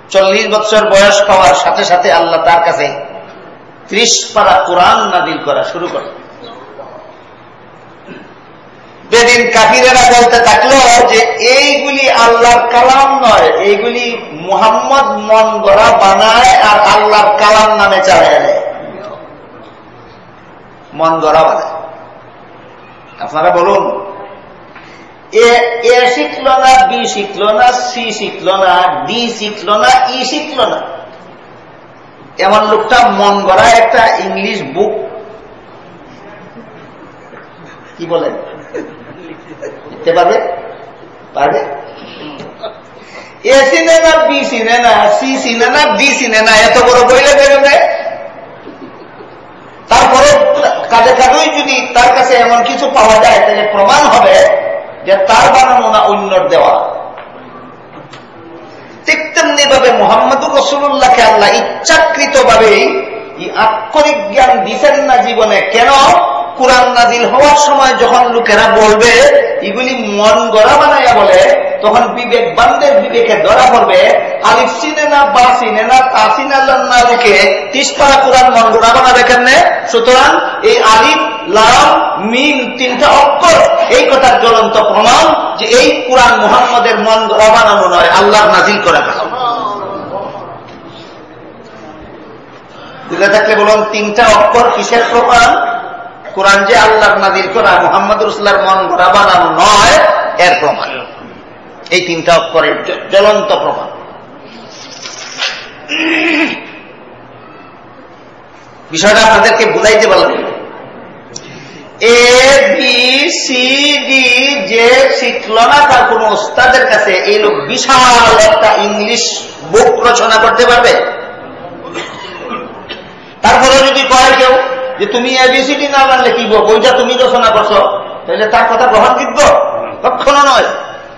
চল্লিশ বছর বয়স পাওয়ার সাথে সাথে আল্লাহ তার কাছে ত্রিশ পারা কোরআন নাদিল করা শুরু করে। বেদিন কাফিরেরা বলতে থাকল যে, এইগুলি আল্লাহর কালাম নয়, এইগুলি মুহাম্মদ মন গড়া বানায় আর আল্লাহর কালাম নামে চালায় দেয়। মন গড়া বানায়। আপনারা বলুন এ শিখল না, বি শিখল না, সি শিখল না, ডি শিখল না, ই শিখল না। এমন লোকটা মন গড়া একটা ইংলিশ বুক। কি বলেন লিখতে পারবে? পারবে? এ সিনে না বি সিনে না সি সিনে না ডি সিনে না এত বড় বই লেগে তারপরে কাজে কাজেই যদি তার কাছে এমন কিছু পাওয়া যায়, তাহলে প্রমাণ হবে যে তার বানানো না অন্যর দেওয়া। ঠিক তেমনি ভাবে মোহাম্মদুর রসুল্লাহকে আল্লাহ ইচ্ছাকৃত ভাবে আক্ষরিক জ্ঞান দিচ্ছেন না জীবনে। কেন? কোরআন নাজিল হওয়ার সময় যখন লোকেরা বলবে, এগুলি মন গড়া বানাইয়া বলে, তখন বিবেক বান্ধের বিবেকে ধরা পড়বে। আলিফ সিনে না বা সিনে না, তা সিনে না লোকে তিসপাড়া কোরআন মন গড়া বানাবে কেমনে? সুতরাং এই আলিফ, লাম, মিম তিনটা অক্ষর, এই কথার জ্বলন্ত প্রমাণ যে এই কোরআন মোহাম্মদের মন গড়া বানানো নয় আল্লাহ নাজিল করে বুঝে থাকলে বলুন, তিনটা অক্ষর কিসের প্রমাণ? কোরআন যে আল্লাহ নাদিল করা, মোহাম্মদ রুসুল্লার মন গড়া বানানো নয়, এর প্রমাণ। এই তিনটা অক্ষরের জ্বলন্ত প্রমাণ। বিষয়টা আপনাদেরকে বুঝাইতে পারলাম এ, বি, সি, ডি যে শিখল না তার কোন ওস্তাদের কাছে? এই লোক বিশাল একটা ইংলিশ বুক রচনা করতে পারবে? তারপরে যদি কয় কেউ যে তুমি এবিসিডি না জানলে কি বইটা তুমি রচনা করছ। তাহলে তার কথা গ্রহণযোগ্য কখনো নয়।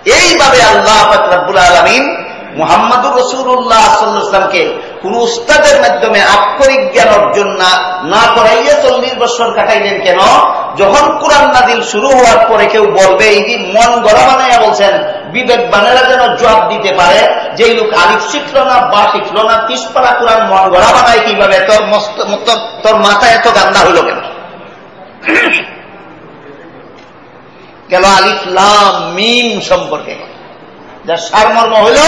এইভাবে আল্লাহ ফাকরাবুল আলমিন মোহাম্মদুর রসুল্লাহ সাল্লামকে কোন উস্তাদের মাধ্যমে আক্ষরিক জ্ঞান অর্জন না না করাইয়ে চল্লিশ বছর কাটাইলেন কেন? যখন কোরআন নাদিল শুরু হওয়ার পরে কেউ বলবে, এই মন গড়া বানাইয়া বলছেন, বিবেক বানেরা যেন জবাব দিতে পারে যে লোক আলিফ শিখল না, বা শিখল না, তিসপাড়া কোরআন মন গড়া বানায় কীভাবে? তোর তোর মাথায় এত গান্দা হইল কেন? গেল আলিফলাম মিম সম্পর্কে। যার সারমর্ম হইল,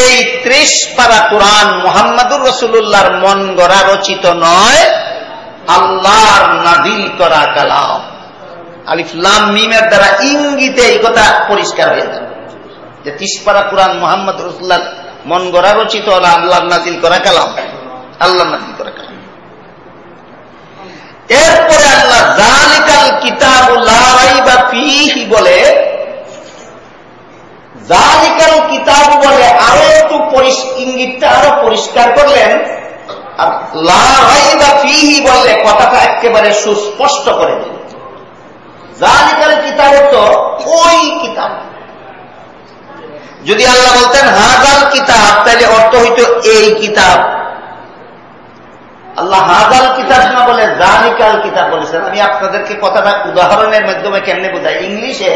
এই ত্রিশ পারা কোরআন মোহাম্মদুর রসুল্লাহর মন গড়া রচিত নয়, আল্লাহর নাদিল করা কালাম। আলিফলাম মিমের দ্বারা ইঙ্গিতে এই কথা পরিষ্কার হয়ে যাবে যে তিসপাড়া কোরআন মোহাম্মদ রসুল্লাহ মন গড়া রচিত হল আল্লাহ নাজিল করা কালাম। আল্লাহ নাজিল করা কালাম। এরপরে আল্লাহ জালিকাল কিতাবুল্লাহ বলে জালিকাল কিতাব বলে আরও একটু ইঙ্গিতটা আরও পরিষ্কার করলেন। বললে কথাটা একেবারে সুস্পষ্ট করে দিল জালিকাল কিতাব তো ওই কিতাব। যদি আল্লাহ বলতেন হাজাল কিতাব তাহলে অর্থ হইত এই কিতাব। আল্লাহ হাজাল কিতাব না বলে জালিকাল কিতাব বলেছেন। আমি আপনাদেরকে কথাটা উদাহরণের মাধ্যমে কেমনে বোঝাই? ইংলিশে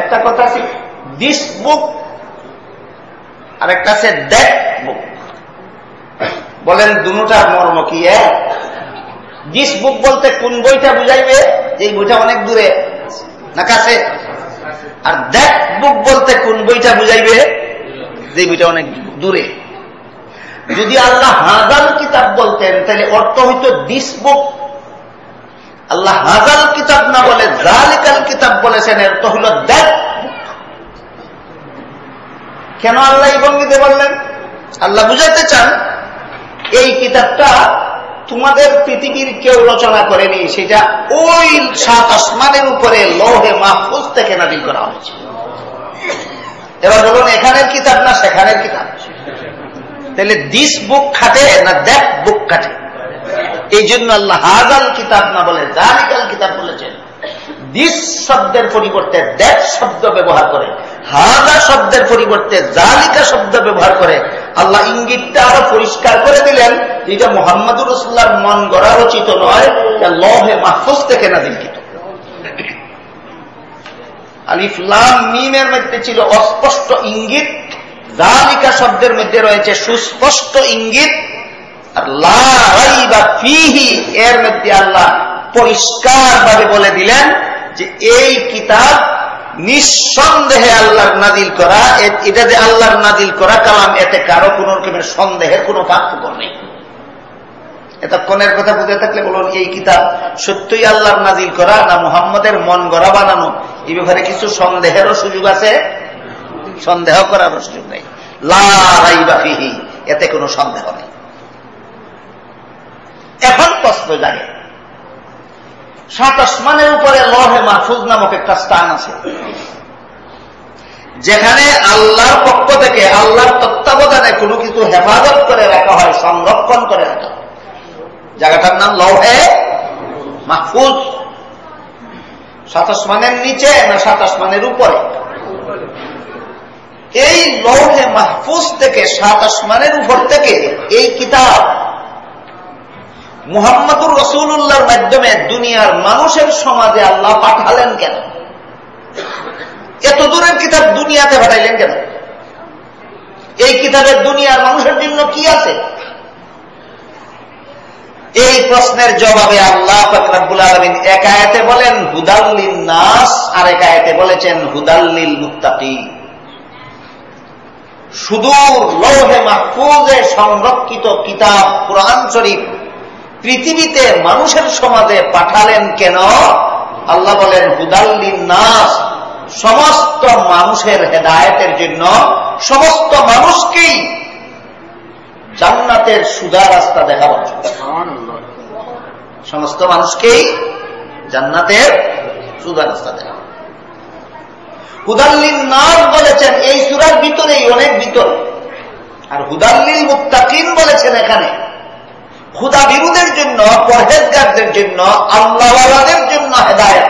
একটা কথা আছে দিস বুক আর একটা আছে দ্যাট বুক বলেন দুটার মর্ম কি দিস বুক বলতে কোন বইটা বুঝাইবে? যে বইটা অনেক দূরে না কাছে? আর দ্যাট বুক বলতে কোন বইটা বুঝাইবে? যে বইটা অনেক দূরে। যদি আল্লাহ হাজাল কিতাব বলতেন, তাহলে অর্থ হইত দিস বুক আল্লাহ হাজাল কিতাব না বলে, জালিকাল কিতাব বলেছেন অর্থ হইল দ্যাট কেন আল্লাহ এই ভঙ্গিতে বললেন? আল্লাহ বুঝাইতে চান, এই কিতাবটা তোমাদের পৃথিবীর কেউ রচনা করেনি, সেটা ওই সাত আসমানের উপরে লোহে মাহফুজ থেকে নাদিল করা হয়েছে। এবার বলুন, এখানের কিতাব না সেখানের কিতাব? তাহলে দিস বুক খাটে না দেখ বুক খাটে? এই জন্য আল্লাহ হাজাল কিতাব না বলে জালিকাল কিতাব বলেছেন। দিস শব্দের পরিবর্তে দেখ শব্দ ব্যবহার করে হাজা শব্দের পরিবর্তে জালিকা শব্দ ব্যবহার করে আল্লাহ ইঙ্গিতটা আরও পরিষ্কার করে দিলেন, যেটা মোহাম্মদুর রসুল্লাহর মন গড়া রচিত নয় লহে মাহফুজ থেকে না দিলকিত আলিফলাম মিমের মধ্যে ছিল অস্পষ্ট ইঙ্গিত, জালিকা শব্দের মধ্যে রয়েছে সুস্পষ্ট ইঙ্গিত, আর লাই বা ফিহি, এর মধ্যে আল্লাহ পরিষ্কার বলে দিলেন যে এই কিতাব নিঃসন্দেহে আল্লাহর নাদিল করা এটা যে আল্লাহর নাদিল করা কালাম, এতে কারও কোন রকমের সন্দেহের কোন পার্থক্য নেই। এতক্ষণের কথা বুঝে থাকলে বলুন, এই কিতাব সত্যই আল্লাহর নাজিল করা না মুহাম্মদের মন গড়া বানানো? এই ব্যাপারে কিছু সন্দেহেরও সুযোগ আছে? সন্দেহ করারও সুযোগ নেই। লাফিহি এতে কোনো সন্দেহ নেই। এখন প্রশ্ন জাগে। সাত আসমানের উপরে লহে মাহফুজ নামক একটা স্থান আছে। যেখানে আল্লাহর পক্ষ থেকে আল্লাহর তত্ত্বাবধানে কোনো কিছু হেফাজত করে রাখা হয়, সংরক্ষণ করে রাখা জায়গাটার নাম লহে মাহফুজ। সাত আসমানের নিচে না সাত আসমানের উপরে? এই লৌহে মাহফুজ থেকে সাত আসমানের উপর থেকে এই কিতাব মুহাম্মদুর রসুল্লাহর মাধ্যমে দুনিয়ার মানুষের সমাজে আল্লাহ পাঠালেন কেন? এত দূরের কিতাব দুনিয়াতে পাঠাইলেন কেন? এই কিতাবের দুনিয়ার মানুষের জন্য কি আছে? এই প্রশ্নের জবাবে আল্লাহ ফকরাবুল আলমিন একায়তে বলেন হুদাল্লিল নাস আর একায়তে বলেছেন, হুদাল্লিল মুক্তাকি সুদূর লৌহে মাহফুজে সংরক্ষিত কিতাব, কোরআন শরীফ পৃথিবীতে মানুষের সমাজে পাঠালেন কেন? আল্লাহ বলেন হুদাল্লিন নাস সমস্ত মানুষের হেদায়তের জন্য সমস্ত মানুষকেই জান্নাতের সুদা রাস্তা দেখাবার জন্য সমস্ত মানুষকেই জান্নাতের সুদা রাস্তা দেখা হুদাল্লিন নাস বলেছেন এই সুরার ভিতরেই অনেক ভিতর। আর হুদাল্লিল মুক্তাকিন বলেছেন এখানে খুদা বিরুদের জন্য, পরহেজগারদের জন্য, আল্লাহওয়ালাদের জন্য হেদায়ত।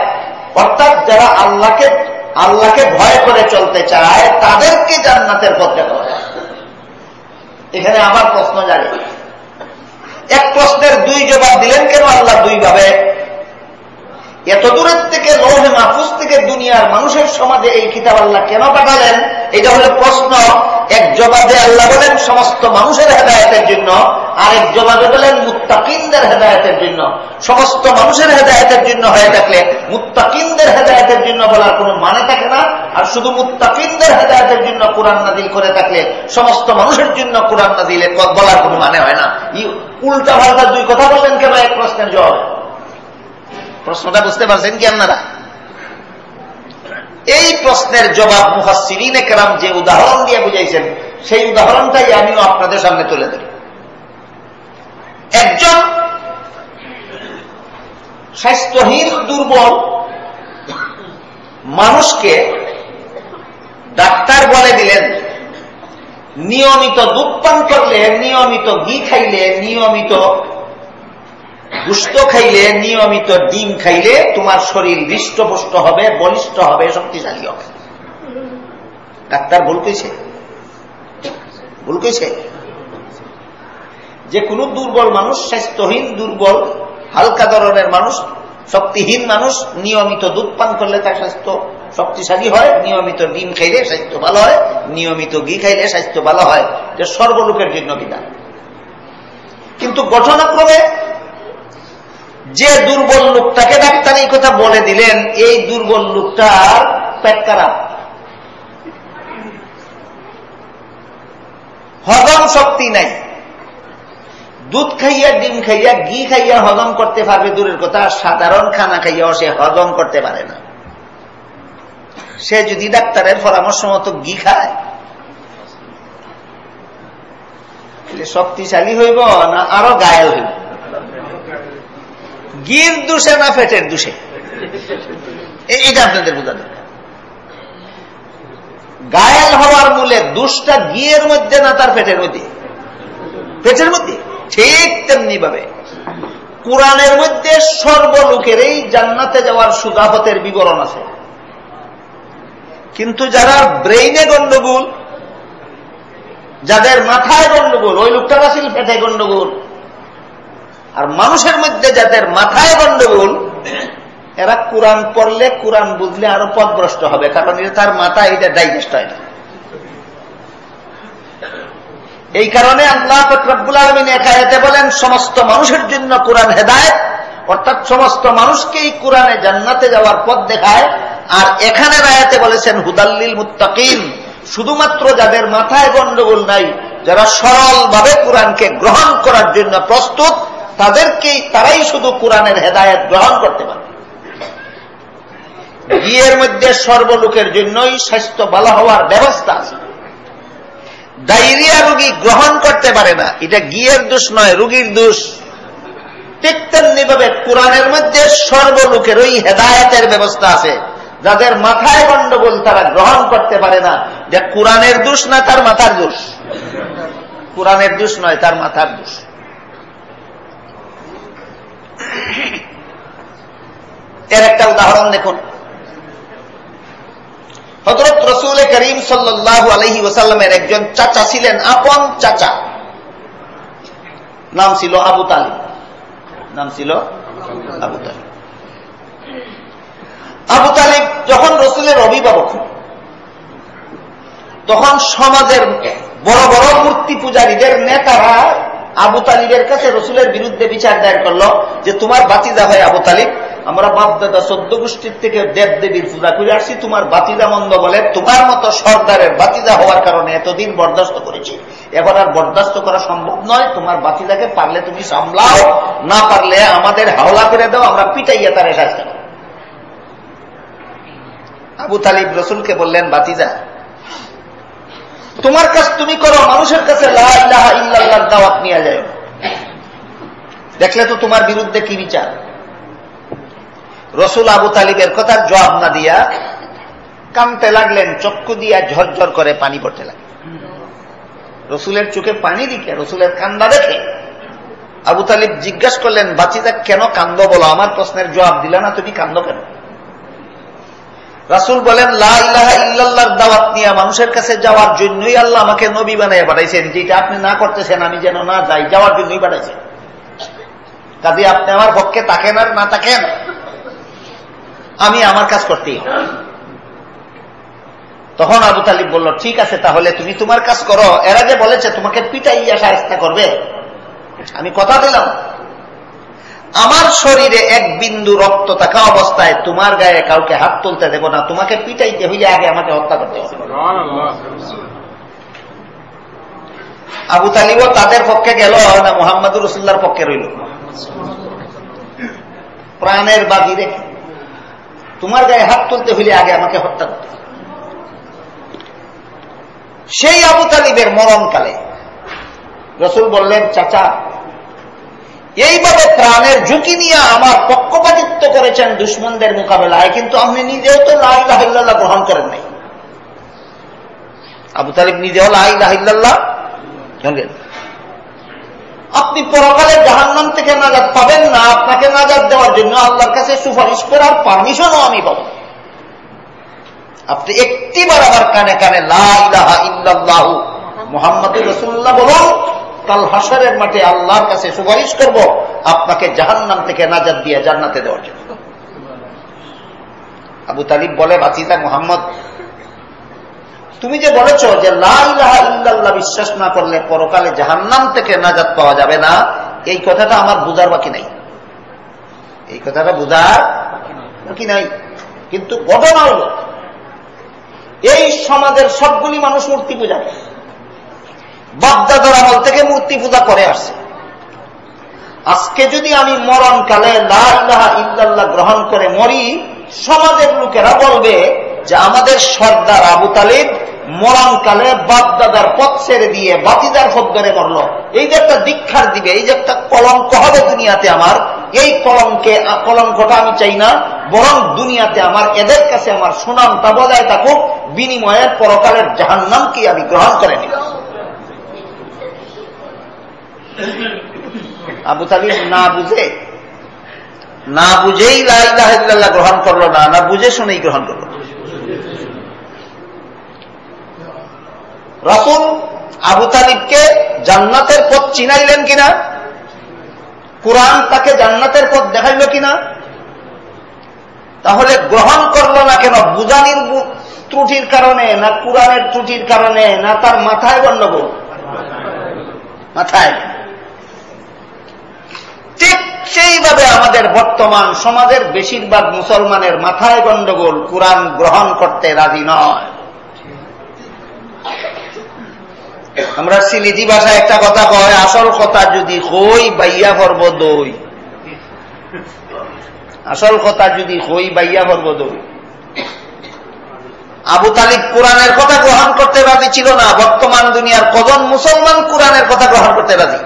অর্থাৎ যারা আল্লাহকে আল্লাহকে ভয় করে চলতে চায়, তাদেরকে জান্নাতের পথ দেখা এখানে আমার প্রশ্ন জানি। এক প্রশ্নের দুই জবাব দিলেন কেন আল্লাহ দুই ভাবে এত দূরের থেকে লোহে মাহফুজ থেকে দুনিয়ার মানুষের সমাজে এই কিতাব আল্লাহ কেন পাঠালেন? এটা হলো প্রশ্ন। এক জবাবে আল্লাহ বলেন, সমস্ত মানুষের হেদায়তের জন্য। আর এক জবাবে বলেন, মুত্তাকিনদের হেদায়তের জন্য। সমস্ত মানুষের হেদায়তের জন্য হয়ে থাকলে মুত্তাকিনদের হেদায়তের জন্য বলার কোনো মানে থাকে না। আর শুধু মুত্তাকিনদের হেদায়তের জন্য কোরআন নাদিল করে থাকলে, সমস্ত মানুষের জন্য কোরআন নাদিলে বলার কোনো মানে হয় না। উল্টা পাল্টা দুই কথা বললেন কেন? এক প্রশ্নের জবাবে। প্রশ্নটা বুঝতে পারছেন কি আপনারা? এই প্রশ্নের জবাব মুহাসিরিন কেরাম যে উদাহরণ দিয়ে বুঝাইছেন, সেই উদাহরণটাই আমিও আপনাদের সামনে তুলে ধরি। একজন স্বাস্থ্যহীন, দুর্বল মানুষকে ডাক্তার বলে দিলেন, নিয়মিত দুধ পান করলে, নিয়মিত ঘি খাইলে, নিয়মিত গুস্ত খাইলে, নিয়মিত ডিম খাইলে তোমার শরীর হৃষ্টপুষ্ট হবে, বলিষ্ঠ হবে, শক্তিশালী হবে। ডাক্তার ভুল কইছে? ভুল কইছে? যে কোনো দুর্বল মানুষ, স্বাস্থ্যহীন, দুর্বল, হালকা ধরনের মানুষ, শক্তিহীন মানুষ, নিয়মিত দুধ পান করলে তার স্বাস্থ্য শক্তিশালী হয়, নিয়মিত ডিম খাইলে স্বাস্থ্য ভালো হয়, নিয়মিত ঘি খাইলে স্বাস্থ্য ভালো হয়। যে সর্বলোকের জন্য বিধান। কিন্তু ঘটনাক্রমে যে দুর্বল লোকটাকে ডাক্তার এই কথা বলে দিলেন, এই দুর্বল লোকটার পেট খারাপ। হজম শক্তি নাই। দুধ খাইয়া, ডিম খাইয়া, ঘি খাইয়া হজম করতে পারবে, দূরের কথা, সাধারণ খানা খাইয়াও সে হজম করতে পারে না। সে যদি ডাক্তারের পরামর্শ মতো ঘি খায় শক্তিশালী হইব না আরও গায়েল হইব? গির দোষে না পেটের দোষে। এটা আপনাদের বোঝা দরকার। গায়াল হওয়ার মূলে দুষ্টা গিয়ের মধ্যে না তার পেটের মধ্যে? পেটের মধ্যে? ঠিক তেমনি ভাবে কোরআনের মধ্যে সর্বলোকেরই জান্নাতে যাওয়ার সুদাহতের বিবরণ আছে। কিন্তু যারা ব্রেইনে গন্ডগোল যাদের মাথায় গন্ডগোল ওই লোকটা ছিল পেটে গন্ডগোল আর মানুষের মধ্যে যাদের মাথায় গন্ডগোল, এরা কোরআন পড়লে কোরআন বুঝলে আরও পদভ্রষ্ট হবে, কারণ এটা তার মাথা, এটা ডাইজেস্ট হয় না। এই কারণে আল্লাহ ফকরাবুল আলমিন একায়তে বলেন, সমস্ত মানুষের জন্য কোরআন হেদায়ত। অর্থাৎ সমস্ত মানুষকেই কোরআনে জান্নাতে যাওয়ার পথ দেখায়। আর এখানে রায়াতে বলেছেন, হুদাল্লিল মুত্তাকিম শুধুমাত্র যাদের মাথায় গন্ডগোল নাই, যারা সরলভাবে কোরআনকে গ্রহণ করার জন্য প্রস্তুত তাদেরকেই তারাই শুধু কোরআনের হেদায়ত গ্রহণ করতে পারে। বিয়ের মধ্যে সর্বলোকের জন্যই স্বাস্থ্য ভালো হওয়ার ব্যবস্থা আছে। ডায়রিয়া রোগী গ্রহণ করতে পারে না, এটা গিয়ের দোষ নয়, রুগীর দোষ। ঠিক তেমনি ভাবে কোরআনের মধ্যে সর্বলোকের ওই হেদায়তের ব্যবস্থা আছে। যাদের মাথায় গন্ডগোল তারা গ্রহণ করতে পারে না, যে কোরআনের দোষ না তার মাথার দোষ। কোরআনের দোষ নয়, তার মাথার দোষ। এর একটা উদাহরণ দেখুন। হজরত রসুল করিম সাল্লাহ আলহি ওসাল্লামের একজন চাচা ছিলেন, আপন চাচা। নাম ছিল আবু তালিব। নাম ছিল আবু তালিব। আবু তালিব যখন রসুলের অভিভাবক, তখন সমাজের বড় বড় মূর্তি পূজারীদের নেতারা আবু তালিবের কাছে রসুলের বিরুদ্ধে বিচার দায়ের করল যে তোমার বাতিদা হয় আবু তালিব। আমরা বাপ দাদা চোদ্দ গোষ্ঠীর থেকে দেব দেবীর পূজা করে আসছি, তোমার বাতিদা মন্দ বলে তোমার মতো সর্দারের বাতিদা হওয়ার কারণে এতদিন বরদাস্ত করেছি। এখন আর বরদাস্ত করা সম্ভব নয়, তোমার বাতিদাকে পারলে তুমি সামলাও, না পারলে আমাদের হাওলা করে দাও, আমরা পিটাইয়া তার শাস্তি আবু তালিব রসুলকে বললেন বাতিজা তোমার কাজ তুমি করো, মানুষের কাছে দাওয়াত নিয়ে যায়। দেখলে তো তোমার বিরুদ্ধে কি বিচার? রসুল আবু তালিবের কথার জবাব না দিয়া কানতে লাগলেন, চক্ষু দিয়া ঝরঝর করে পানি পড়তে লাগে রসুলের চোখে পানি দিকে, রসুলের কান্দা দেখে। আবু তালিব জিজ্ঞাসা করলেন, বাচিদা কেন কান্দ বলো? আমার প্রশ্নের জবাব দিলে না, তুমি কান্দ কেন? রাসুল বলেন লাহ দাওয়াত নিয়ে মানুষের কাছে যাওয়ার জন্যই আল্লাহ আমাকে নবী বানাই পাঠাইছেন। যেটা আপনি না করতেছেন, আমি যেন না যাই, যাওয়ার জন্যই পাঠাইছেন। কাজে আপনি আমার পক্ষে তাকেন আর না তাকেন আমি আমার কাজ করতেই তখন আবু তালিব বলল, ঠিক আছে, তাহলে তুমি তোমার কাজ করো। এরা যে বলেছে, তোমাকে পিটাইয়া সাহস্তা করবে। আমি কথা দিলাম। আমার শরীরে এক বিন্দু রক্ত থাকা অবস্থায় তোমার গায়ে কাউকে হাত তুলতে দেব না। তোমাকে পিটাইতে হইলে আগে আমাকে হত্যা করতে হবে। আবু তালিবও তাদের পক্ষে গেল না মোহাম্মদুর রসুল্লার পক্ষে রইল। প্রাণের বাজি রেখে তোমার গায়ে হাত তুলতে হইলে আগে আমাকে হত্যা করতে সেই আবু তালিবের মরণকালে রসুল বললেন চাচা এইভাবে প্রাণের ঝুঁকি নিয়ে আমার পক্ষপাতিত্ব করেছেন দুশ্মনদের মোকাবেলায়, কিন্তু আপনি নিজেও তো লাইল্লাহ গ্রহণ করেন নাই। আবু তালিব নিজেও লাইল্লাহ আপনি পরকালে জাহান্নাম থেকে নাজাদ পাবেন না, আপনাকে নাজাদ দেওয়ার জন্য আল্লাহর কাছে সুপারিশ করার পারমিশনও আমি পাব। আপনি একটিবার আমার কানে কানে লাহা ইল্লাহ মোহাম্মদ রসুল্লাহ বলুন কাল হাসারের মাঠে আল্লাহর কাছে সুপারিশ করব, আপনাকে জাহান্নাম থেকে নাজাদ দিয়ে জান্নাতে দেওয়ার জন্য। আবু তালিব বলে বাচিতা মোহাম্মদ। তুমি যে বলেছ যে লাহা ইল্লাল্লাহ বিশ্বাস না করলে পরকালে জাহান্নাম থেকে নাজাদ পাওয়া যাবে না, এই কথাটা আমার বুঝার বাকি নাই। এই কথাটা বুঝার বাকি নাই। কিন্তু ঘটনা হল, এই সমাজের সবগুলি মানুষ মূর্তি পূজা করে বাপদাদার আমল থেকে মূর্তি পূজা করে আসছে। আজকে যদি আমি মরণকালে লাহা ইল্লাল্লাহ গ্রহণ করে মরি, সমাজের লোকেরা বলবে যে আমাদের সর্দার আবু তালিব মরণকালে বাপদাদার পথ ছেড়ে দিয়ে বাতিদার পথ ধরে মরল। এই যে একটা দীক্ষার দিবে, এই যে একটা কলঙ্ক হবে দুনিয়াতে আমার, এই কলঙ্কে কলঙ্কটা আমি চাই না, বরং দুনিয়াতে আমার, এদের কাছে আমার সুনামটা বজায় থাকুক বিনিময়ের পরকালের জাহান্নামকে আমি গ্রহণ করে নিলাম আবু তালিব না বুঝে, না বুঝেই লাইল্লাহ গ্রহণ করল না না বুঝে শুনেই গ্রহণ করল। রসুল আবু তালিবকে জান্নাতের পথ চিনাইলেন কিনা? কোরআন তাকে জান্নাতের পথ দেখাইল কিনা? তাহলে গ্রহণ করল না কেন? বুঝানির ত্রুটির কারণে, না কোরআনের ত্রুটির কারণে, না তার মাথায় গণ্ডগোল মাথায়। ঠিক সেইভাবে আমাদের বর্তমান সমাজের বেশিরভাগ মুসলমানের মাথায় গণ্ডগোল কোরআন গ্রহণ করতে রাজি নয়। আমরা সিলিজি ভাষায় একটা কথা কয়, আসল কথা যদি হই বাইয়া পর্ব দই। আসল কথা যদি হই বাইয়া পর্ব দই। আবু তালিব কোরআনের কথা গ্রহণ করতে রাজি ছিল না, বর্তমান দুনিয়ার কজন মুসলমান কোরআনের কথা গ্রহণ করতে রাজি?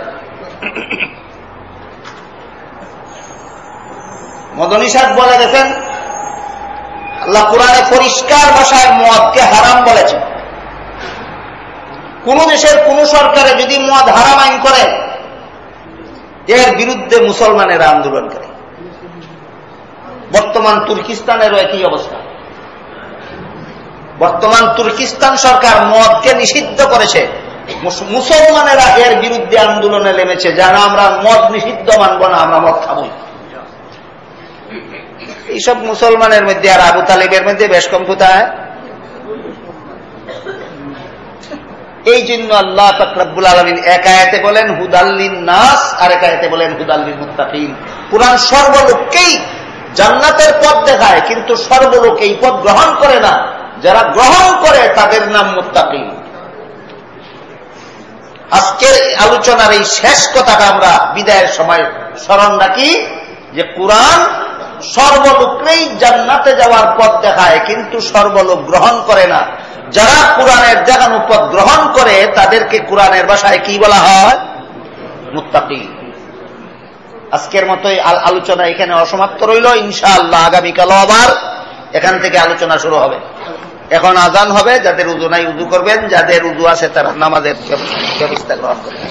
মদনী বলে গেছেন আল্লাহ কোরআনে পরিষ্কার ভাষায় মদকে হারাম বলেছেন। কোন দেশের কোন সরকারে যদি মদ হারাম আইন করে, এর বিরুদ্ধে মুসলমানেরা আন্দোলন করে বর্তমান তুর্কিস্তানেরও একই অবস্থা। বর্তমান তুর্কিস্তান সরকার মদকে নিষিদ্ধ করেছে। মুসলমানেরা এর বিরুদ্ধে আন্দোলনে নেমেছে। যারা আমরা মদ নিষিদ্ধ মানব না, আমরা মদ খাবই। এইসব মুসলমানের মধ্যে আর আবু তালিবের মধ্যে বেশ কম কোথায় এই জন্য আল্লাহ তকরাবুল আলমিন এক আয়াতে বলেন হুদাল্লিন নাস আর এক আয়াতে বলেন হুদাল্লিন মুত্তাকিন কোরআন সর্বলোককেই জান্নাতের পথ দেখায়, কিন্তু সর্বলোক এই পথ গ্রহণ করে না। যারা গ্রহণ করে তাদের নাম মুত্তাকিন। আজকের আলোচনার এই শেষ কথাটা আমরা বিদায়ের সময় স্মরণ রাখি যে কোরআন সর্বলোককেই জান্নাতে যাওয়ার পথ দেখায়, কিন্তু সর্বলোক গ্রহণ করে না। যারা কোরআনের দেখানো পথ গ্রহণ করে, তাদেরকে কোরআনের ভাষায় কি বলা হয়? মুত্তাকি। আজকের মতো আলোচনা এখানে অসমাপ্ত রইল, ইনশাআল্লাহ আগামীকাল আবার এখান থেকে আলোচনা শুরু হবে। এখন আজান হবে, যাদের উজু নাই উজু করবেন, যাদের উজু আছে তারা নামাজের ব্যবস্থা গ্রহণ করবেন।